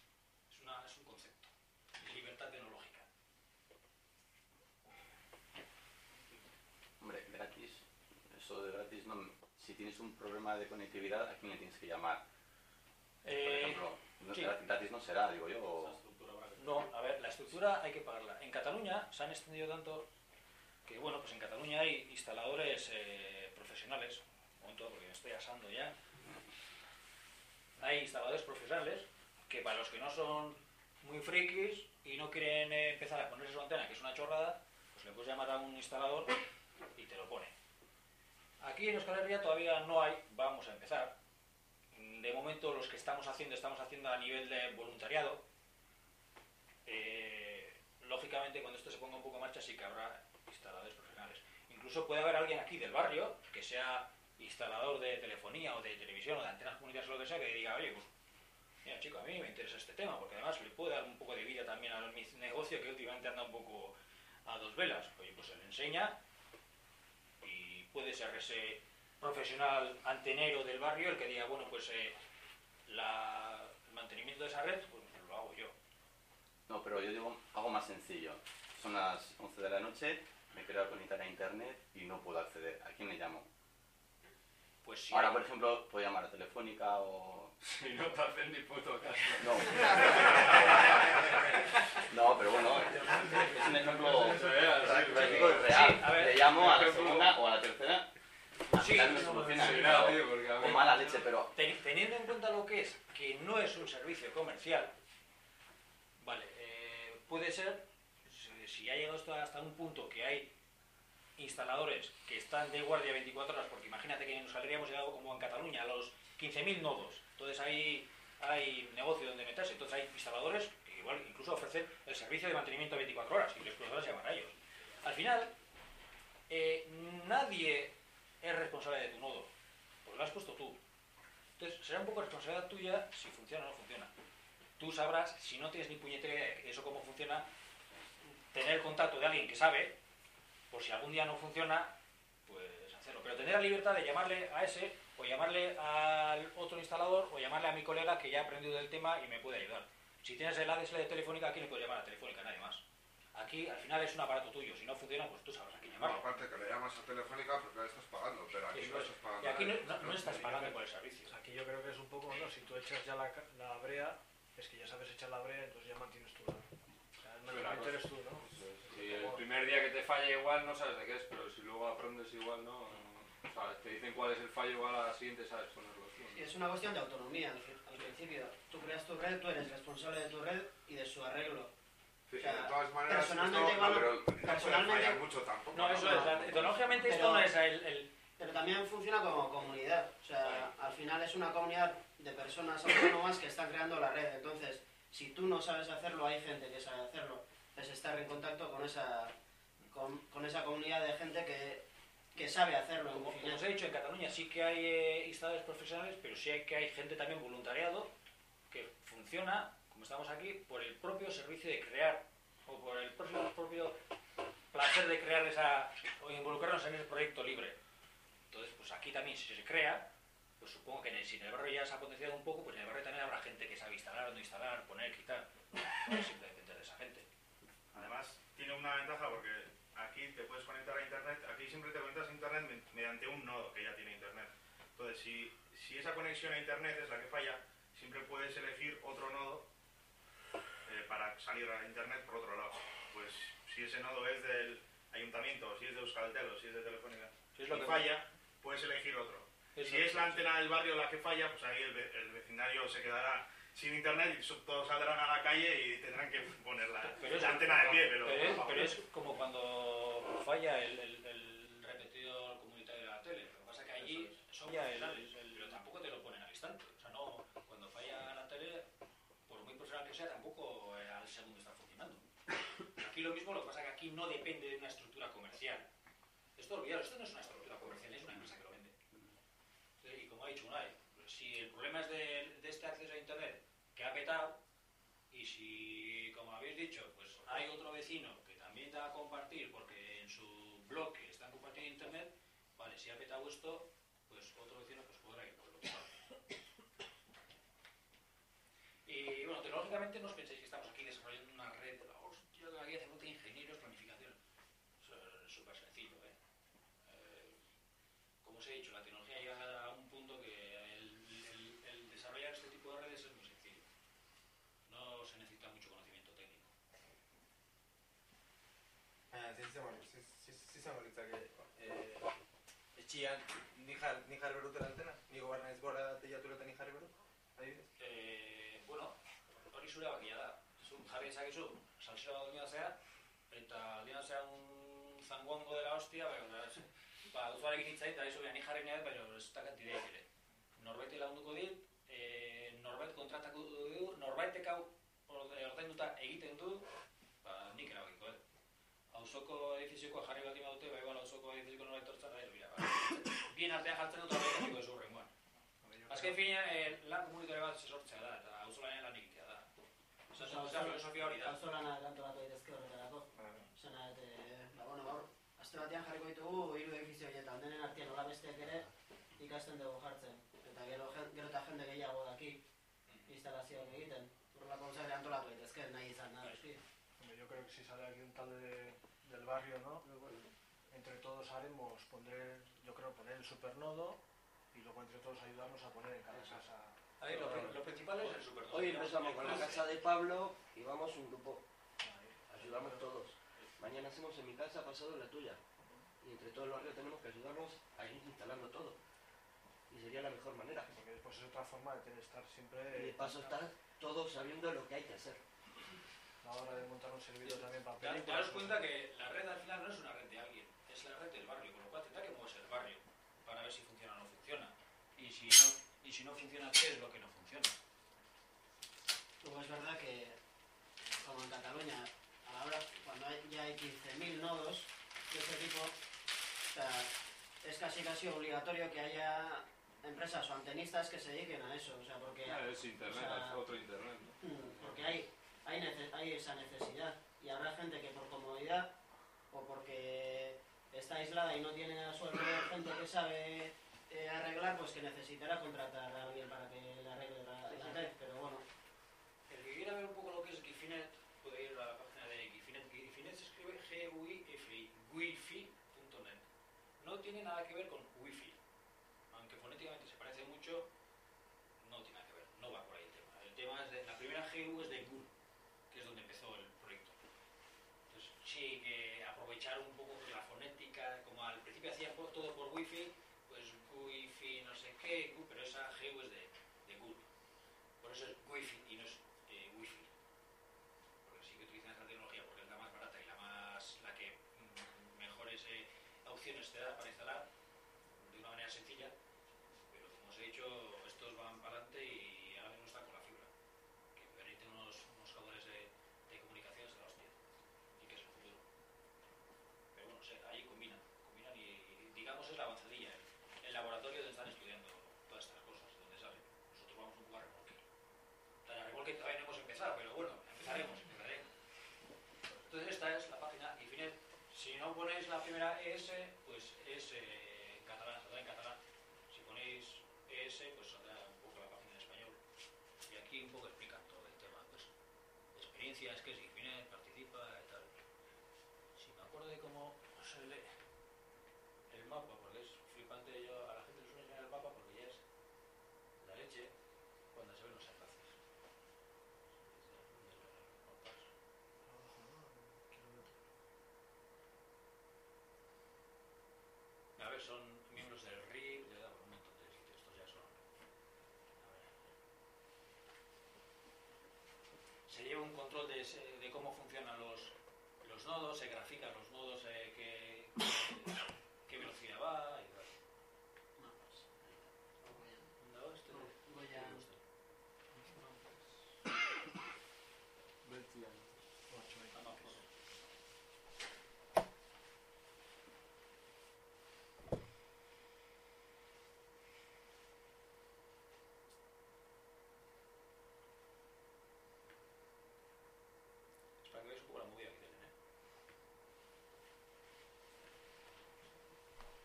Es, una, es un concepto de libertad tecnológica. Hombre, gratis, eso de gratis, no, si tienes un problema de conectividad, ¿a quién le tienes que llamar? Por Eh, ejemplo, no, sí. gratis, no será, digo yo. o- No, a ver, la estructura hay que pagarla. En Cataluña se han extendido tanto que, bueno, pues en Cataluña hay instaladores eh, profesionales. Un momento, porque me estoy asando ya. Hay instaladores profesionales que para los que no son muy frikis y no quieren eh, empezar a ponerse su antena, que es una chorrada, pues le puedes llamar a un instalador y te lo pone. Aquí en Euskal Herria todavía no hay, vamos a empezar. De momento los que estamos haciendo, estamos haciendo a nivel de voluntariado. Eh, lógicamente cuando esto se ponga un poco en marcha sí que habrá instaladores profesionales. incluso puede haber alguien aquí del barrio que sea instalador de telefonía o de televisión o de antenas comunitarias o lo que sea, que diga, oye, pues, mira chico, a mí me interesa este tema, porque además le puede dar un poco de vida también a mi negocio que últimamente anda un poco a dos velas. Oye, pues se le enseña puede ser ese profesional antenero del barrio el que diga, bueno, pues eh, el mantenimiento de esa red, pues lo hago yo. No, pero yo digo algo más sencillo. Son las 11 de la noche, me quiero conectar a internet y no puedo acceder. ¿A quién le llamo? Pues sí. Ahora, por ejemplo, puedo llamar a Telefónica o... Si no te hacen ni puto caso. No. No, pero bueno, es un ejemplo práctico y real. Sí, ver. Le llamo a la segunda o a la tercera. Sí, me soluciona. Sí, claro, no, mí- mala leche, pero Ten- teniendo en cuenta lo que es, que no es un servicio comercial, vale, eh, puede ser, si, ha llegado hasta un punto que hay instaladores que están de guardia 24 horas, porque imagínate que nos habríamos llegado como en Cataluña a los 15.000 nodos, entonces hay, hay negocio donde meterse, entonces hay instaladores que igual incluso ofrecen el servicio de mantenimiento 24 horas y los exploradores se llaman a ellos. Al final, eh, nadie es responsable de tu nodo, porque lo has puesto tú. Entonces, será un poco responsabilidad tuya si funciona o no funciona. Tú sabrás, si no tienes ni puñetera de eso cómo funciona, tener contacto de alguien que sabe, por si algún día no funciona, pues hacerlo. Pero tener la libertad de llamarle a ese, o llamarle al otro instalador, o llamarle a mi colega que ya ha aprendido del tema y me puede ayudar. Si tienes el ADSL de Telefónica, ¿a quién le puedes llamar a Telefónica? Nadie más. Aquí, al final, es un aparato tuyo. Si no funciona, pues tú sabrás a quién Bueno, llamarle. aparte que le llamas a Telefónica porque le estás pagando, pero aquí Eso no es. estás pagando. Y aquí no, no- no estás pagando por el servicio. Aquí yo creo que es un poco, ¿no? Si tú echas ya la, la brea, es que ya sabes echar la brea, entonces ya mantienes tu lado. O sea, tú, ¿no? Si el primer día que te falla igual no sabes de qué es, pero si luego aprendes igual no. O sea, te dicen cuál es el fallo, igual a la siguiente sabes ponerlo. Sí, es una cuestión de autonomía. Al, principio, tú creas tu red, tú eres responsable de tu red y de su arreglo. Sí, O sea, de todas maneras, personalmente esto igual- no, pero no personalmente- fallar mucho tampoco. No, eso es. Tecnológicamente esto Pero- no es el- el Pero también funciona como comunidad. O sea, al final es una comunidad de personas autónomas que están creando la red. Entonces, si tú no sabes hacerlo, hay gente que sabe hacerlo. Es estar en contacto con esa, con, con esa comunidad de gente que, que sabe hacerlo. Como, como os he dicho, en Cataluña sí que hay eh, instaladores profesionales, pero sí hay que hay gente también voluntariado que funciona, como estamos aquí, por el propio servicio de crear, o por el propio, propio placer de crear esa, o involucrarnos en ese proyecto libre. Entonces, pues aquí también, si se crea, pues supongo que en el, si en el barrio ya se ha potenciado un poco, pues en el barrio también habrá gente que sabe instalar, no instalar, poner, quitar. No siempre depende de esa gente. Además, tiene una ventaja porque aquí te puedes conectar a internet, aquí siempre te conectas a internet me- mediante un nodo que ya tiene internet. Entonces, si, si esa conexión a internet es la que falla, siempre puedes elegir otro nodo eh, para salir a internet por otro lado. Pues si ese nodo es del ayuntamiento, si es de Euskaltel o si es de Telefónica, Sí, es lo y que- falla, puedes elegir otro. Es Si es la antena del barrio la que falla, pues ahí el, el vecindario se quedará sin internet y todos saldrán a la calle y tendrán que poner la, Pero es, la antena de pie. Pero, pero es- pero es como cuando falla el, el- el repetidor comunitario de la tele. Lo que pasa es que allí falla el, el- el- pero tampoco te lo ponen al instante. O sea, no, cuando falla la tele, por muy profesional que sea, tampoco eh, al segundo está funcionando. Aquí lo mismo, lo que pasa es que aquí no depende de una estructura comercial. Esto olvidaros, esto no es una estructura comercial, es una empresa que lo vende. Y como ha dicho Unai, si el problema es de, de este acceso a internet que ha petado, y si, como habéis dicho, pues hay otro vecino que también da a compartir porque en su bloque están compartiendo internet, vale, si ha petado esto, pues otro vecino pues podrá ir por otro lado. Y bueno, tecnológicamente no os penséis molesta que eh, etxian ni jar, ni jarri behar dutela antena? Ni gobernaiz gora teilatu eta ni jarri behar dut? Adibidez? Eh, bueno, hori zure bakia da. Zu jarri ezakezu, salsera bat zea, eta aldina zea un zanguango dela hostia, baina, ba, duzuarekin hitzain, eta izu ni jarri nahi, baina ez dakat ideik ere. Norbaiti lagunduko dit, e, norbait kontratako du, norbaitek hau ordainduta egiten du, eh? Auzoko edifizioko jarri bat badute, ba, igual auzoko dices con nola etortzara, ez, bira, ba. Bien artean jartzen dut horretik ez hurrengoan. Azken fina, eh, lan komunitare bat sortzea da, eta auzolanean lan egitea da. Osa, osa, osa, filosofia hori da. Auzolana antolatu daitezke horretarako. Zena, et, ba, bueno, gaur, aste batean jarriko ditugu hiru edifizio horietan, denen artean nola besteak ere ikasten dugu jartzen. Eta gero, gero eta jende gehiago daki instalazioak egiten. Horrelako gauzak antolatu daitezke, nahi izan, nahi eski. Yo creo que si sale aquí un tal de- del barrio, ¿no? Entre todos haremos, pondré, yo creo, poner el supernodo y luego entre todos ayudarnos a poner en cada casa. A ver, lo, pri- lo principal es el supernodo. Hoy empezamos con la casa de Pablo y vamos un grupo. Ayudamos todos. Mañana hacemos en mi casa, pasado en la tuya. Y entre todo el barrio tenemos que ayudarnos a ir instalando todo. Y sería la mejor manera. Porque después es otra forma de tener, estar Y siempre de paso estar todos sabiendo lo que hay que hacer. La hora de montar un servidor también para películas. Daros cuenta que la red al final no es una red de alguien, es la red del barrio, con lo cual tendrá que moverse el barrio para ver si funciona o no funciona. Y si no, y si no funciona, ¿qué es lo que no funciona? Luego es verdad que, como en Cataluña, a la hora, cuando hay- ya hay 15.000 nodos de este tipo, o sea, es casi casi obligatorio que haya empresas o antenistas que se dediquen a eso, o sea, porque... Eh, es internet, o sea, es otro internet. ¿no? Mm, Porque hay, hay, nece- hay esa necesidad y habrá gente que por comodidad o porque está aislada y no tiene a su alrededor gente que sabe eh, arreglar, pues que necesitará contratar a alguien para que le arregle la, la red, pero bueno. El que quiera ver un poco lo que es Gifinet puede ir a la página de Gifinet. Gifinet se escribe G-U-I-F-I, wifi.net. No tiene nada que ver con wifi. Aunque fonéticamente se parece mucho, no tiene nada que ver, no va por ahí el tema. El tema es de, la primera GU es de GUR, que es donde empezó el proyecto. Entonces sí que aprovechar un poco de la fonética, como al principio hacía po- todo por wifi, pues wifi no sé qué, gu- pero esa GU es de, de GUR. Por eso es wifi y no es eh, wifi. Porque sí que utilizan esa tecnología porque es la más barata y la más la que mm, mejores eh, opciones te da para instalar de una manera sencilla. Pero como os he dicho, estos van para adelante y ahora mismo están con la fibra. Que permite unos, unos caudales de, de comunicaciones de la hostia. Y que es el futuro. Pero bueno, no sé, ahí combinan. Combinan y, digamos es la avanzadilla. El, el laboratorio donde están estudiando todas estas cosas, donde salen. Nosotros vamos un poco a remolque. O sea, a remolque todavía no hemos empezado, pero bueno, empezaremos, empezaremos. Entonces esta es la página Infinet. Si no ponéis la primera ES, pues es en catalán, saldrá en catalán. Si ponéis ES, pues saldrá un poco la página en español. Y aquí un poco explican todo el tema, pues, experiencias, que es Infinet, participa y tal. Si me acuerdo de cómo se lee el mapa, porque es flipante, yo a la gente le suele enseñar el mapa porque ya es la leche cuando se ven los enlaces. Son miembros del le da por un montón de sitios, estos ya son. A ver. Se lleva un control de, de cómo funcionan los, los nodos, se grafican los nodos, eh, qué, qué- qué velocidad va y tal. No, pues, ¿No? Este, voy a... Ah, no, pues. Es para que veáis un poco la movida que tienen, ¿eh?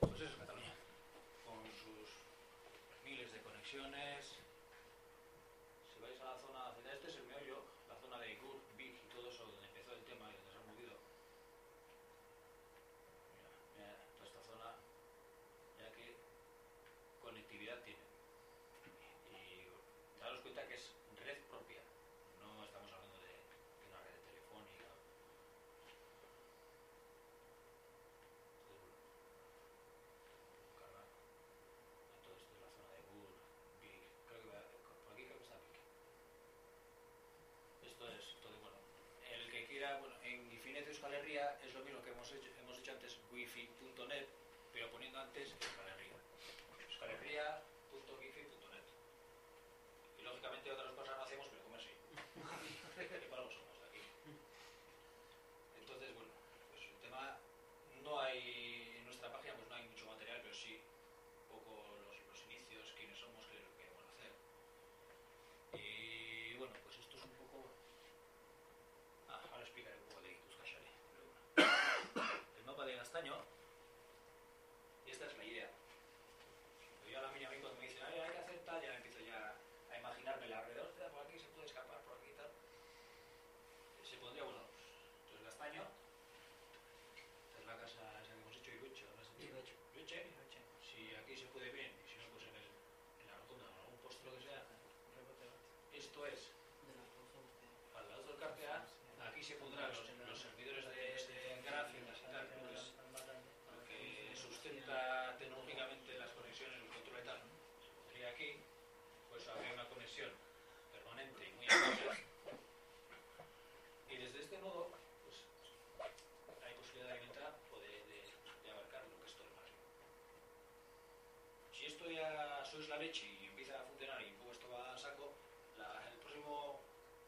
Pues eso es Cataluña. Con sus miles de conexiones. Si vais a la zona, este es el meollo, la zona de Gur, Big y todo eso, donde empezó el tema y donde se han movido. Mira, mira toda esta zona, ya que conectividad tiene. Y daros cuenta que es red propia, no estamos hablando de, de una red telefónica. Cargar. Todo esto es la zona de Gur, Big, creo que va, por aquí creo que está Big. Esto es todo bueno. El que quiera, bueno, en Infinite Euskal Herria es lo mismo que hemos hecho, hemos hecho antes wifi.net, pero poniendo antes Euskal. es la leche y empieza a funcionar y el fuego esto va a saco, la, el próximo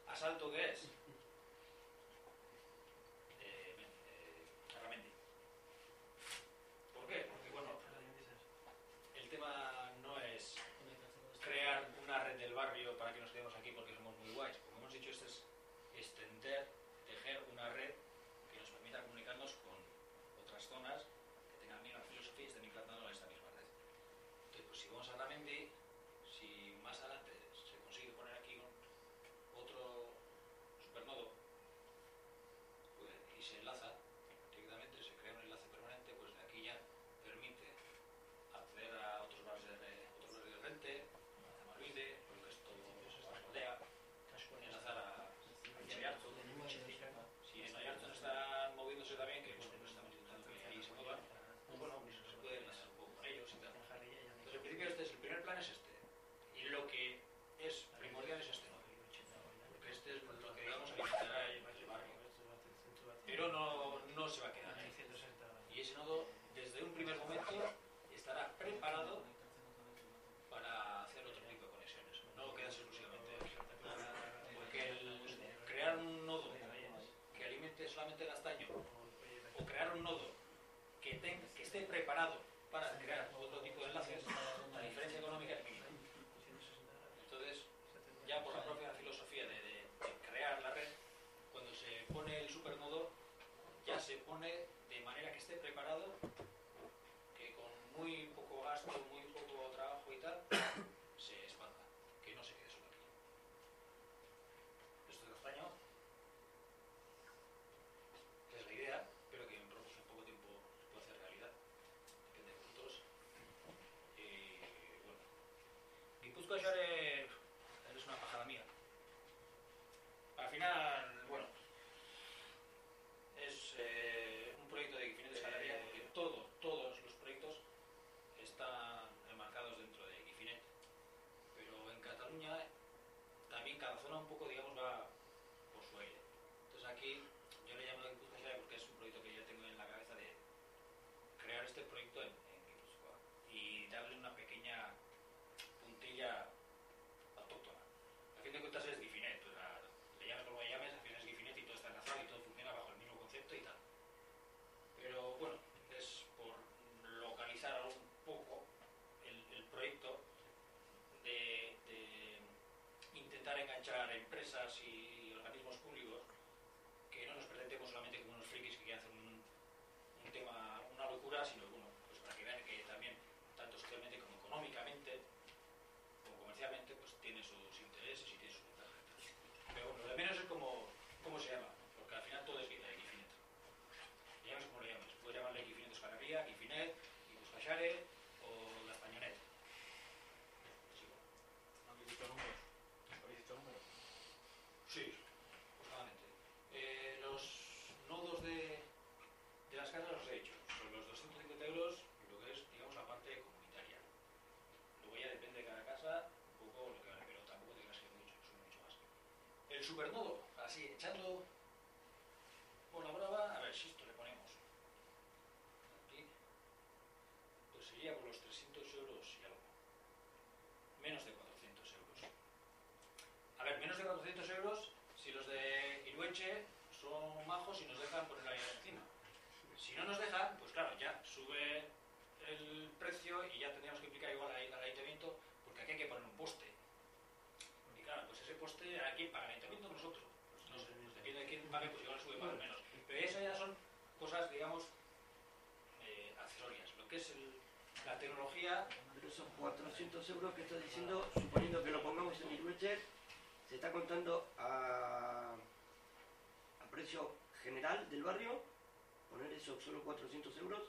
asalto que es se va a quedar. Y ese nodo, desde un primer momento, estará preparado para hacer otro tipo de conexiones. No quedas exclusivamente Porque el crear un nodo que alimente solamente el astaño, o crear un nodo que, ten, que esté preparado se pone poco, digamos, enganchar empresas y organismos públicos que no nos presentemos solamente como unos frikis que quieren hacer un, tema, una locura, sino supernodo, así, echando por la brava, a ver si esto le ponemos aquí, pues sería por los 300 euros y algo, menos de 400 euros. A ver, menos de 400 euros si los de Irueche son majos y nos dejan poner la vida encima. Si no nos dejan, pues claro, ya sube el precio y ya tendríamos que implicar igual al ayuntamiento porque aquí hay que poner un poste. Y claro, pues ese poste, aquí quién paga el imagen, pues igual sube más o menos. Pero eso ya son cosas, digamos, eh, accesorias. Lo que es el, la tecnología... Pero esos 400 euros que estás diciendo, suponiendo que lo pongamos en el Illucher, se está contando a, precio general del barrio, poner eso solo 400 euros,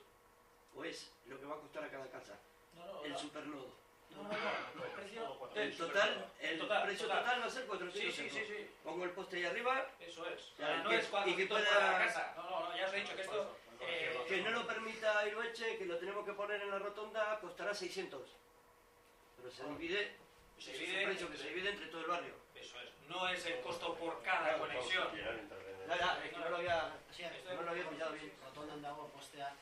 o es lo que va a costar a cada casa, no, no, el superlodo. No, no, no, el precio... Total, el precio total. va a ser 400 euros. Sí, sí, sí pongo el poste ahí arriba. Eso es. No que, es cuando y que pueda... la casa. No, no, no, ya os he dicho que esto. Eh, que no lo permita Iroeche, que lo tenemos que poner en la rotonda, costará 600. Pero se ah. divide. Se divide, es precio que se divide entre todo el barrio. Eso es. No es el costo por cada conexión. No, ya, es que no lo había, no lo había pillado bien. Rotonda andago postea.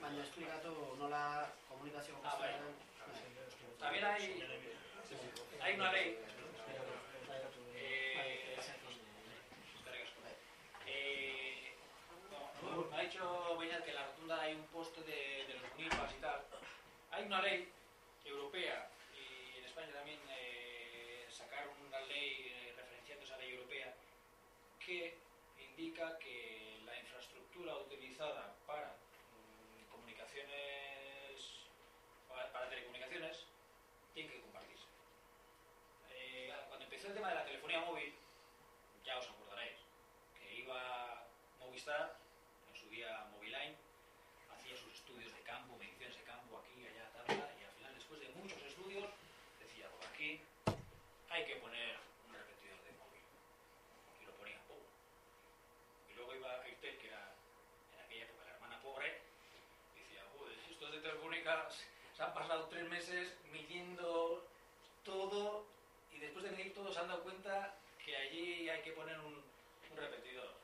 Baina esplikatu nola komunikazio guztietan. También hay, hay una ley que en la rotunda hay un poste de, de los munifas y tal. Hay una ley europea y en España también eh, sacaron una ley eh, referenciando esa ley europea que indica que la infraestructura utilizada para mm, comunicaciones, para, para telecomunicaciones, tiene que compartirse. Eh, cuando empezó el tema de la telefonía móvil, ya os acordaréis, que iba Movistar, en su día Moviline, hacía sus estudios de campo, mediciones de campo, aquí, allá, tal, tal, y al final, después de muchos estudios, decía, por aquí hay que poner un repetidor de móvil. Y lo ponía poco. Y luego iba Airtel, que era en aquella época la hermana pobre, y decía, joder, estos de Telefónica han pasado tres meses midiendo todo y después de medir todo se han dado cuenta que allí hay que poner un, un repetidor.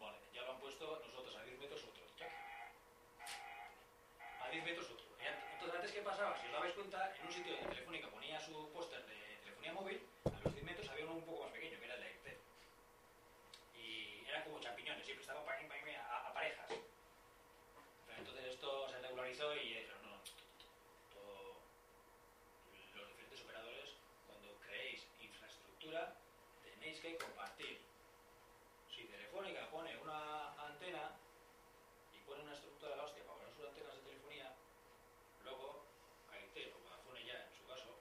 Vale, ya lo han puesto nosotros a 10 metros otro. A 10 metros otro. Entonces, antes, ¿qué pasaba? Si os dabais cuenta, en un sitio de Telefónica ponía su póster de telefonía móvil, a los 10 metros había uno un poco más pequeño, que era el de Airtel. Y eran como champiñones, siempre estaban pa- pa- pa- a, a parejas. Pero entonces esto se regularizó y eso, no, todo- los diferentes operadores, cuando creéis infraestructura, tenéis que compartir. Si Telefónica pone una antena y pone una estructura de la hostia para poner sus antenas de telefonía, luego Airtel o Vodafone ya en su caso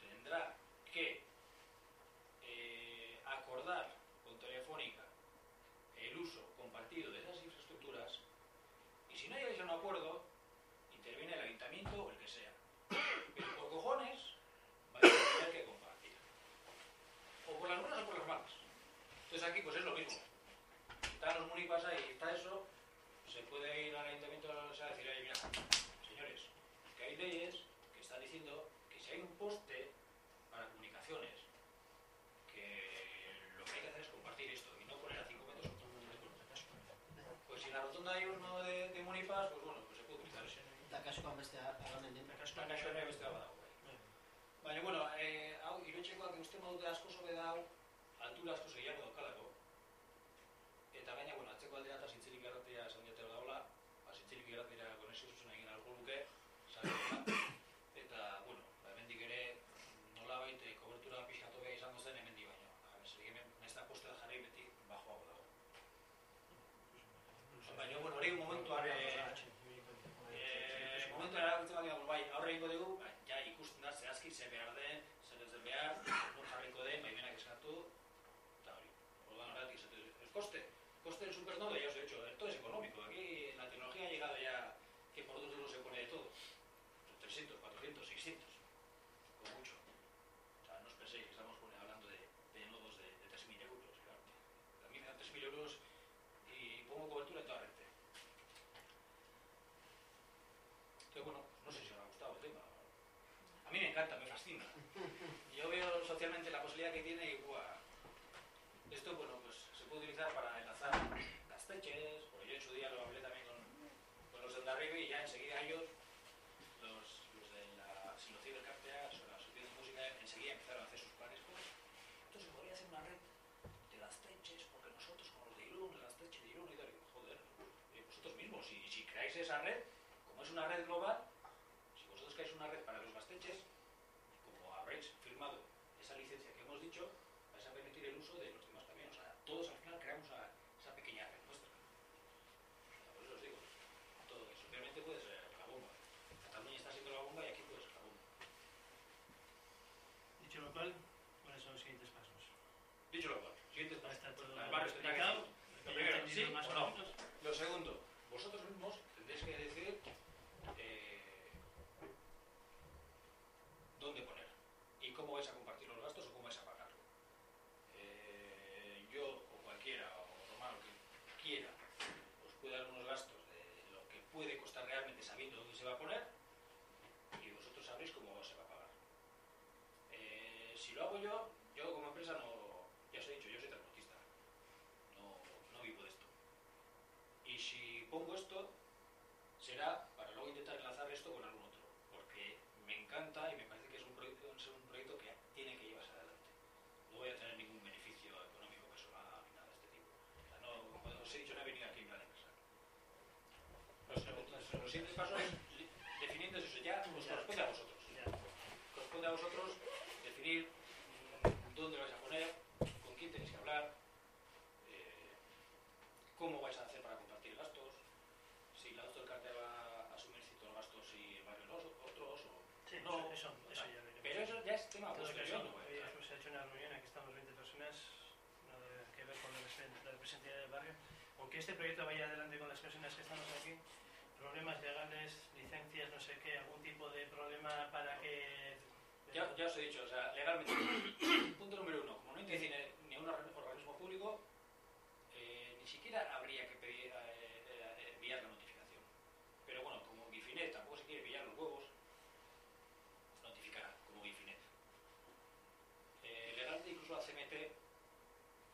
tendrá que eh, acordar con Telefónica el uso compartido de esas infraestructuras y si no llegáis a un acuerdo, interviene el ayuntamiento o el que sea. Pero por cojones vais a tener que compartir. O por las buenas o por las malas. Entonces aquí pues es lo mismo. Están los munipas ahí, está eso, se puede ir al ayuntamiento o sea, decir, oye, mira, señores, que hay leyes que están diciendo que si hay un poste para comunicaciones, que lo que hay que hacer es compartir esto y no poner a 5 metros. Pues si en la rotonda hay uno de, de munipas, pues Kasuan beste agamendin. Kasuan kasuan beste badago. bai. Baina, bueno, eh, hau, irotxekoak uste modute asko sobe da hau, altura asko gehiago daukalako. Eta gaina, bueno, atzeko aldera eta zintzilik erratia esan diatela daula, ba, zintzilik erratira konexio zuzena egin algo luke. Eta, bueno, ba, hemendik ere, nola baite, kobertura pixatu behar izango zen hemendik baino. Zerik hemen, nesta postea jarri beti bajoago dago. Baina, bueno, hori momentuan, eh, Eh, momentu erabiltzen baldin egingo dugu, bai, ja ikusten da zehazki ze behar den, zer ez den behar, non jarriko den, baimenak eskatu, eta hori. Orduan horretik esatu, el coste, coste del supernodo, ya os he dicho, creáis esa red, como es una red global, se va a poner y vosotros sabréis cómo se va a pagar. Eh, si lo hago yo, yo como empresa no, ya os he dicho, yo soy transportista, no, vivo de esto. Y si pongo esto, será para luego intentar enlazar esto con algún otro, porque me encanta y me parece que es un proyecto, es un proyecto que tiene que llevarse adelante. No voy a tener ningún beneficio económico que personal ni nada de este tipo. Como os he dicho, no he venido aquí en plan empresa. Los, los siguientes pasos a vosotros definir mm, dónde lo vais a poner, con quién tenéis que hablar, eh, cómo vais a hacer para compartir gastos, si la cartel va a asumir ciertos gastos y los otros, o Sí, no. eso, eso, eso ya veremos. Pero eso ya es tema todo vuestro, caso, yo no voy a hoy entrar. hemos hecho una reunión, aquí estamos 20 personas, nada que ver con la represent- la representación del barrio. Aunque este proyecto vaya adelante con las personas que estamos aquí, problemas legales, licencias, no sé qué, algún tipo de problema. Ya, ya os he dicho, o sea, legalmente, punto número uno, como no interviene ni un organ- organismo público, eh, ni siquiera habría que pedir, eh, eh, enviar la notificación. Pero bueno, como Gifinet tampoco se quiere pillar los huevos, notificará como Gifinet. Eh, legalmente incluso la CMT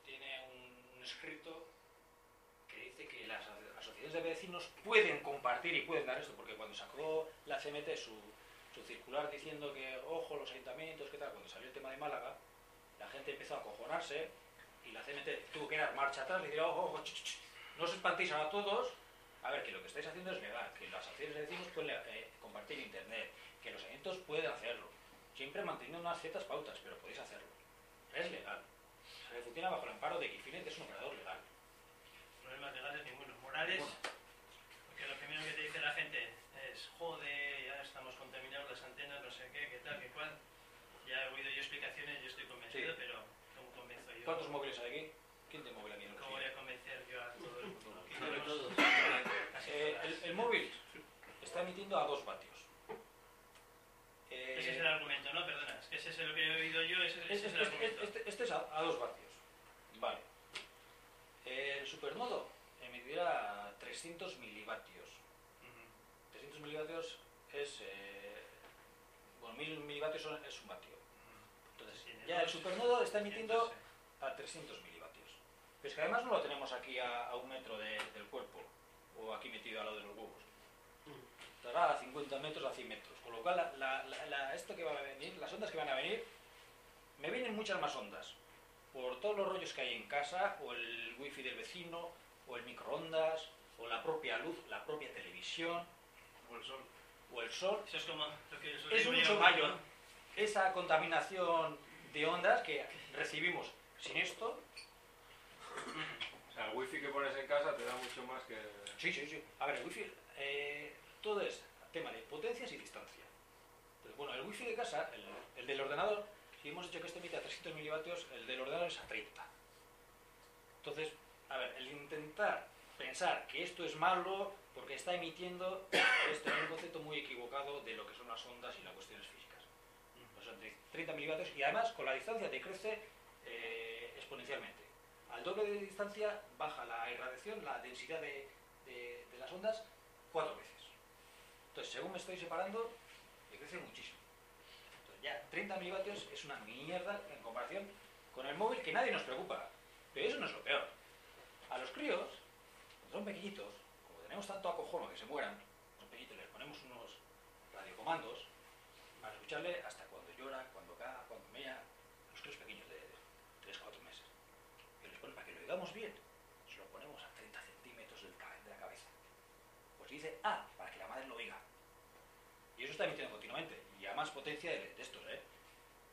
tiene un, un escrito que dice que las aso- asociaciones de vecinos pueden compartir y pueden dar esto, porque cuando sacó la CMT su, su circular diciendo que, ojo, los ayuntamientos, qué tal, cuando salió el tema de Málaga, la gente empezó a acojonarse y la CMT tuvo que dar marcha atrás y decir, ojo, ojo, ch, ch, ch, no os espantéis a todos, a ver, que lo que estáis haciendo es legal, que las asociaciones de vecinos pueden eh, compartir internet, que los ayuntamientos pueden hacerlo, siempre manteniendo unas ciertas pautas, pero podéis hacerlo. Es legal. O sea, funciona bajo el amparo de que es un operador legal. Problemas legales ninguno. Morales, porque lo primero que te dice la gente es, jode, ya estamos contaminados las antenas, no sé qué, qué tal, qué cual. Ya he oído yo explicaciones, yo estoy convencido, Sí. pero ¿cómo convenzo yo? ¿Cuántos móviles hay aquí? ¿Quién tiene móvil aquí en ¿Cómo voy a convencer yo a todo el mundo? Sobre todo. Eh, el, el móvil está emitiendo a 2 vatios. Eh, Ese es el argumento, ¿no? Perdona, ese es lo que he oído yo, ese, ese este, es el este- argumento. este- este es a, 2 vatios. Vale. El supernodo emitirá a 300 milivatios. Ujú. 300 milivatios es. eh, bueno, 1000 milivatios son- es un vatio. Ya el supernodo está emitiendo a 300 milivatios. Pero es que además no lo tenemos aquí a, a un metro de- del cuerpo, o aquí metido al lado de los huevos. Estará a 50 metros, a 100 metros. Con lo cual, la, la- la- esto que va a venir, las ondas que van a venir, me vienen muchas más ondas. Por todos los rollos que hay en casa, o el wifi del vecino, o el microondas, o la propia luz, la propia televisión, O el sol. o el sol. Eso es como Es mucho yo, mayor esa contaminación de ondas que recibimos sin esto. O sea, el wifi que pones en casa te da mucho más que... Sí, sí, sí. A ver, el wifi, eh, todo es tema de potencias y distancia. Entonces, bueno, el wifi de casa, el, el del ordenador, si hemos dicho que este emite a 300 milivatios, el del ordenador es a 30. Entonces, a ver, el intentar pensar que esto es malo porque está emitiendo es tener un concepto muy equivocado de lo que son las ondas y las cuestiones físicas. Pues son 30 milivatios y además con la distancia te crece eh, exponencialmente. Al doble de distancia baja la irradiación, la densidad de, las ondas, cuatro veces. Entonces, según me estoy separando, me crece muchísimo. Entonces, ya 30 milivatios es una mierda en comparación con el móvil que nadie nos preocupa. Pero eso no es lo peor. A los críos, cuando son pequeñitos, como tenemos tanto acojono que se mueran, son pequeñitos, les ponemos unos radiocomandos para escucharle hasta llora, cuando caga, cuando mea, los críos pequeños de 3 4 meses. Que les ponen para que lo oigamos bien, se lo ponemos a 30 centímetros del de la cabeza. Pues dice A, para que la madre lo oiga. Y eso está emitiendo continuamente, y a más potencia de, de estos, ¿eh?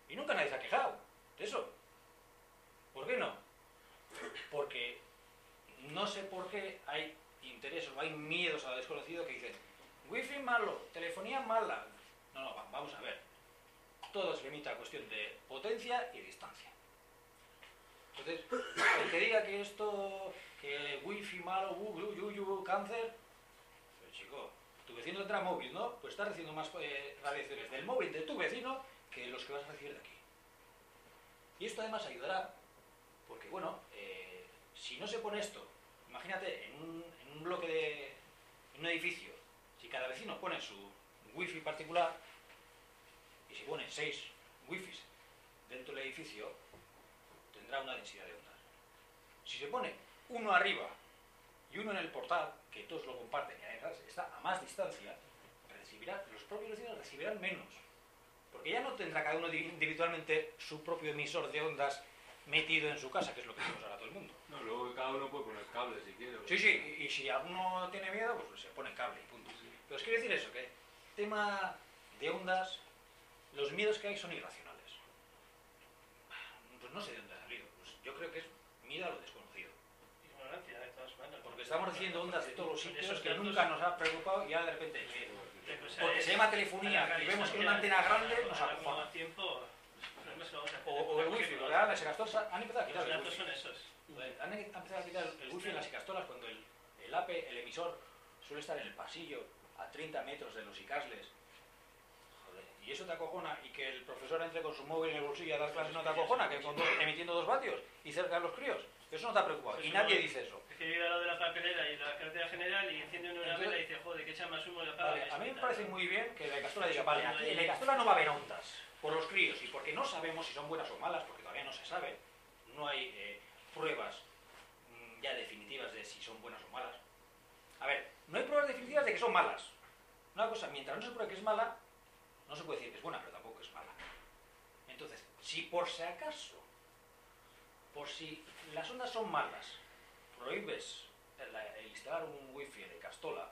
Y nunca nadie se ha quejado de eso. ¿Por qué no? Porque no sé por qué hay intereses o hay miedos a lo desconocido que dicen wifi malo, telefonía mala. No, no, va- vamos a ver. Todo se limita a cuestión de potencia y distancia. Entonces, el que diga que esto, que wifi malo, uh, uh, uh, cáncer, pues chico, tu vecino tendrá móvil, ¿no? Pues está recibiendo más eh, radiaciones del móvil de tu vecino que los que vas a recibir de aquí. Y esto además ayudará, porque bueno, eh, si no se pone esto, imagínate, en un, en un bloque de, en un edificio, si cada vecino pone su wifi particular, y si pone seis wifis dentro del edificio tendrá una densidad de ondas. Si se pone uno arriba y uno en el portal, que todos lo comparten y además está a más distancia, recibirá, los propios vecinos recibirán menos. Porque ya no tendrá cada uno di- individualmente su propio emisor de ondas metido en su casa, que es lo que tenemos ahora todo el mundo. No, luego cada uno puede poner cable si quiere. Sí, sí, y, y si alguno tiene miedo, pues se pone cable y punto. Pero os quiero decir eso, que tema de ondas, los miedos que hay son irracionales. Pues no sé de dónde ha salido. Pues yo creo que es miedo a lo desconocido. Ignorancia, de todas maneras. Porque estamos recibiendo ondas de todos los sitios esos que nunca nos ha preocupado y ahora de repente miedo. Pues, Porque eh, se llama telefonía y vemos que una antena grande nos acojona. O, o el wifi, porque ahora las ecastolas han empezado a quitar Los el datos wifi. son esos. Han empezado a quitar el wifi en las ecastolas cuando el, el APE, el emisor, suele estar en el pasillo a 30 metros de los ICASLES. Y eso te acojona y que el profesor entre con su móvil en el bolsillo a dar clases no te acojona, que con emitiendo dos vatios y cerca de los críos. Eso no te ha preocupado. Y nadie dice eso. Es que vive al lado de la papelera y la carretera general y enciende una Entonces- vela y dice, joder, que echa más humo la. Vale, y a mí me parece muy bien que la Icastola diga, vale, aquí en la Icastola no va a haber ondas por los críos y porque no sabemos si son buenas o malas, porque todavía no se sabe, no hay eh, pruebas mm, ya definitivas de si son buenas o malas. A ver, no hay pruebas definitivas de que son malas. Una cosa, mientras no se pruebe que es mala, no se puede decir que es buena, pero tampoco es mala. Entonces, si por si acaso, por si las ondas son malas, prohíbes el, instalar un wifi de Castola,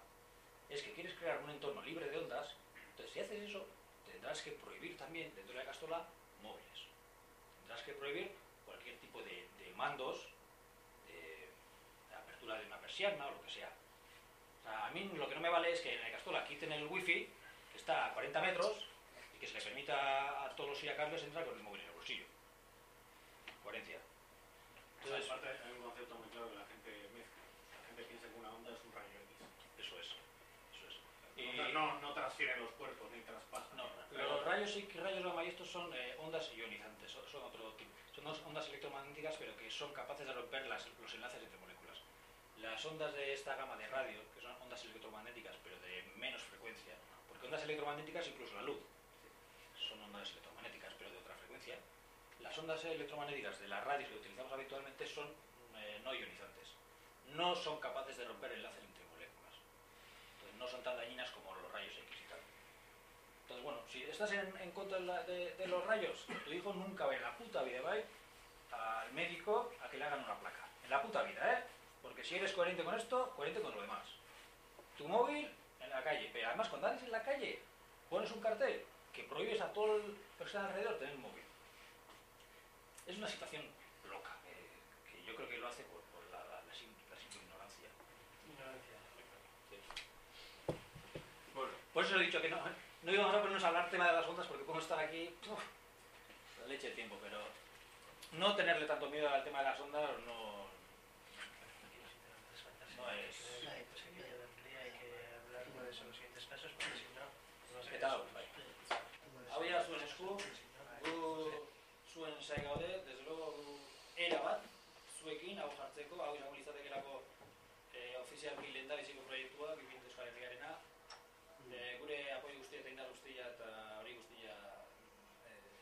es que quieres crear un entorno libre de ondas, entonces si haces eso, tendrás que prohibir también dentro de la Castola móviles. Tendrás que prohibir cualquier tipo de, mandos, de, apertura de una persiana o lo que sea. Sea, a mí lo que no me vale es que en la Castola quiten el wifi, está a 40 metros, y que se le permita a todos los IACARles entrar con el móvil en el bolsillo. Coherencia. Entonces, aparte hay un concepto muy claro que la gente mezcla. La gente piensa que una onda es un rayo X. Eso es. Eso es. Entonces, no, no transfieren los cuerpos ni traspasan. No, los rayos y rayos gamma y estos son eh, ondas ionizantes, son, son otro tipo. Son ondas electromagnéticas, pero que son capaces de romper las- los enlaces entre moléculas. Las ondas de esta gama de radio, que son ondas electromagnéticas, pero de menos frecuencia, ondas electromagnéticas, incluso la luz, son ondas electromagnéticas, pero de otra frecuencia. Las ondas electromagnéticas de las radios que utilizamos habitualmente son eh, no ionizantes. No son capaces de romper enlaces entre moléculas. Entonces no son tan dañinas como los rayos X y tal. Entonces, bueno, si estás en, contra de, los rayos, tu hijo nunca ir en la puta vida, va a ir al médico a que le hagan una placa. En la puta vida, ¿eh? Porque si eres coherente con esto, coherente con lo demás. Tu móvil en la calle, pero además cuando andes en la calle, pones un cartel que prohíbes a todo el personal alrededor tener un móvil. Es una situación loca, eh, que yo creo que lo hace por, por la, la- la sim- la simple ignorancia. Ignorancia. Bueno, por eso he dicho que no, no íbamos a ponernos a hablar tema de las ondas porque podemos estar aquí uf, la leche de tiempo, pero no tenerle tanto miedo al tema de las ondas no, no es... Eta hau, bai. Hau ja zuen esku, gu zuen zai gaude, desde luego gu era bat, zuekin, hau jartzeko, hau izango litzatekelako eh, ofizialki lehendabiziko proiektua, bipintu euskal herriarena, eh, gure apoi guztia eta indar guztia eta hori guztia eh,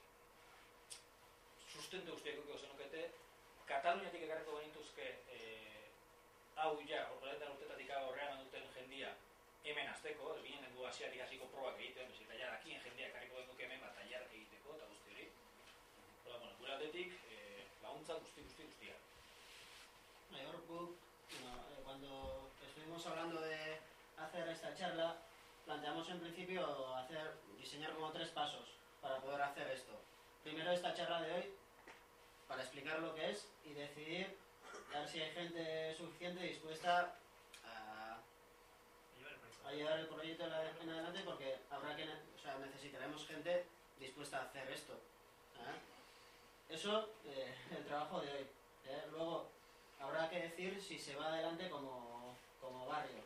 sustentu guztiak ukiko zenukete, Kataluniatik ekarriko genituzke eh, hau ja, horretan urtetatik jendia hemen azteko, ez ginen du asiatik hasiko probak egiten, bezi, eta ja, dakien jendea ekarriko genuke hemen bat tailar egiteko eta guzti hori. Hora, bueno, gure aldetik, eh, laguntza guzti guzti guztia. Mayor Book, eh, cuando estuvimos hablando de hacer esta charla, planteamos en principio hacer, diseñar como tres pasos para poder hacer esto. Primero esta charla de hoy, para explicar lo que es y decidir a ver si hay gente suficiente dispuesta a llevar el proyecto en adelante porque habrá que, o sea, necesitaremos gente dispuesta a hacer esto. ¿eh? Eso, eh, el trabajo de hoy. ¿eh? Luego, habrá que decir si se va adelante como, como barrio.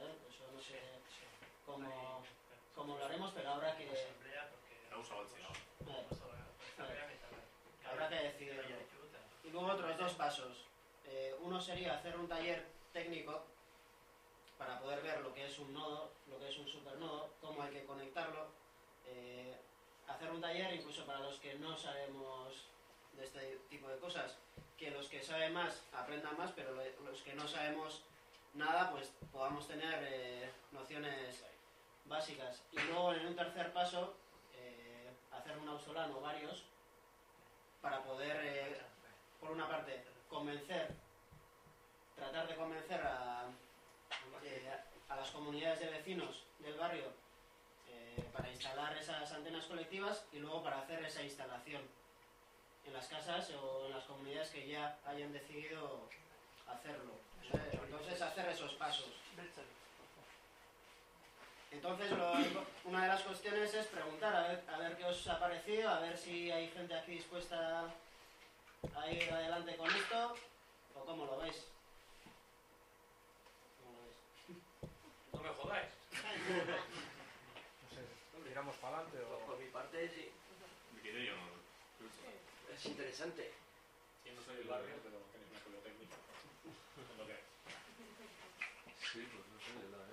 ¿eh? Eso no sé cómo, cómo lo haremos, pero habrá que, eh, habrá que decidirlo. Y luego otros dos pasos. Eh, uno sería hacer un taller técnico para poder ver lo que es un nodo, lo que es un supernodo, cómo hay que conectarlo, eh, hacer un taller, incluso para los que no sabemos de este tipo de cosas, que los que saben más aprendan más, pero lo- los que no sabemos nada, pues podamos tener eh, nociones básicas. Y luego en un tercer paso, eh, hacer un ausolano varios, para poder, por una parte, convencer, tratar de convencer a, a las comunidades de vecinos del barrio eh, para instalar esas antenas colectivas y luego para hacer esa instalación en las casas o en las comunidades que ya hayan decidido hacerlo. Eh, Entonces hacer esos pasos. Entonces una de las cuestiones es preguntar a ver qué os ha parecido, a ver si hay gente aquí dispuesta a ir adelante con esto o cómo lo veis. ¿Cómo lo veis? No me jodáis. No sé, tiramos para adelante o... por mi parte, sí. Mi criterio no. Es interesante. Yo no soy del barrio, pero tenéis una escuela técnica. Es lo que. Sí, pues no sé, la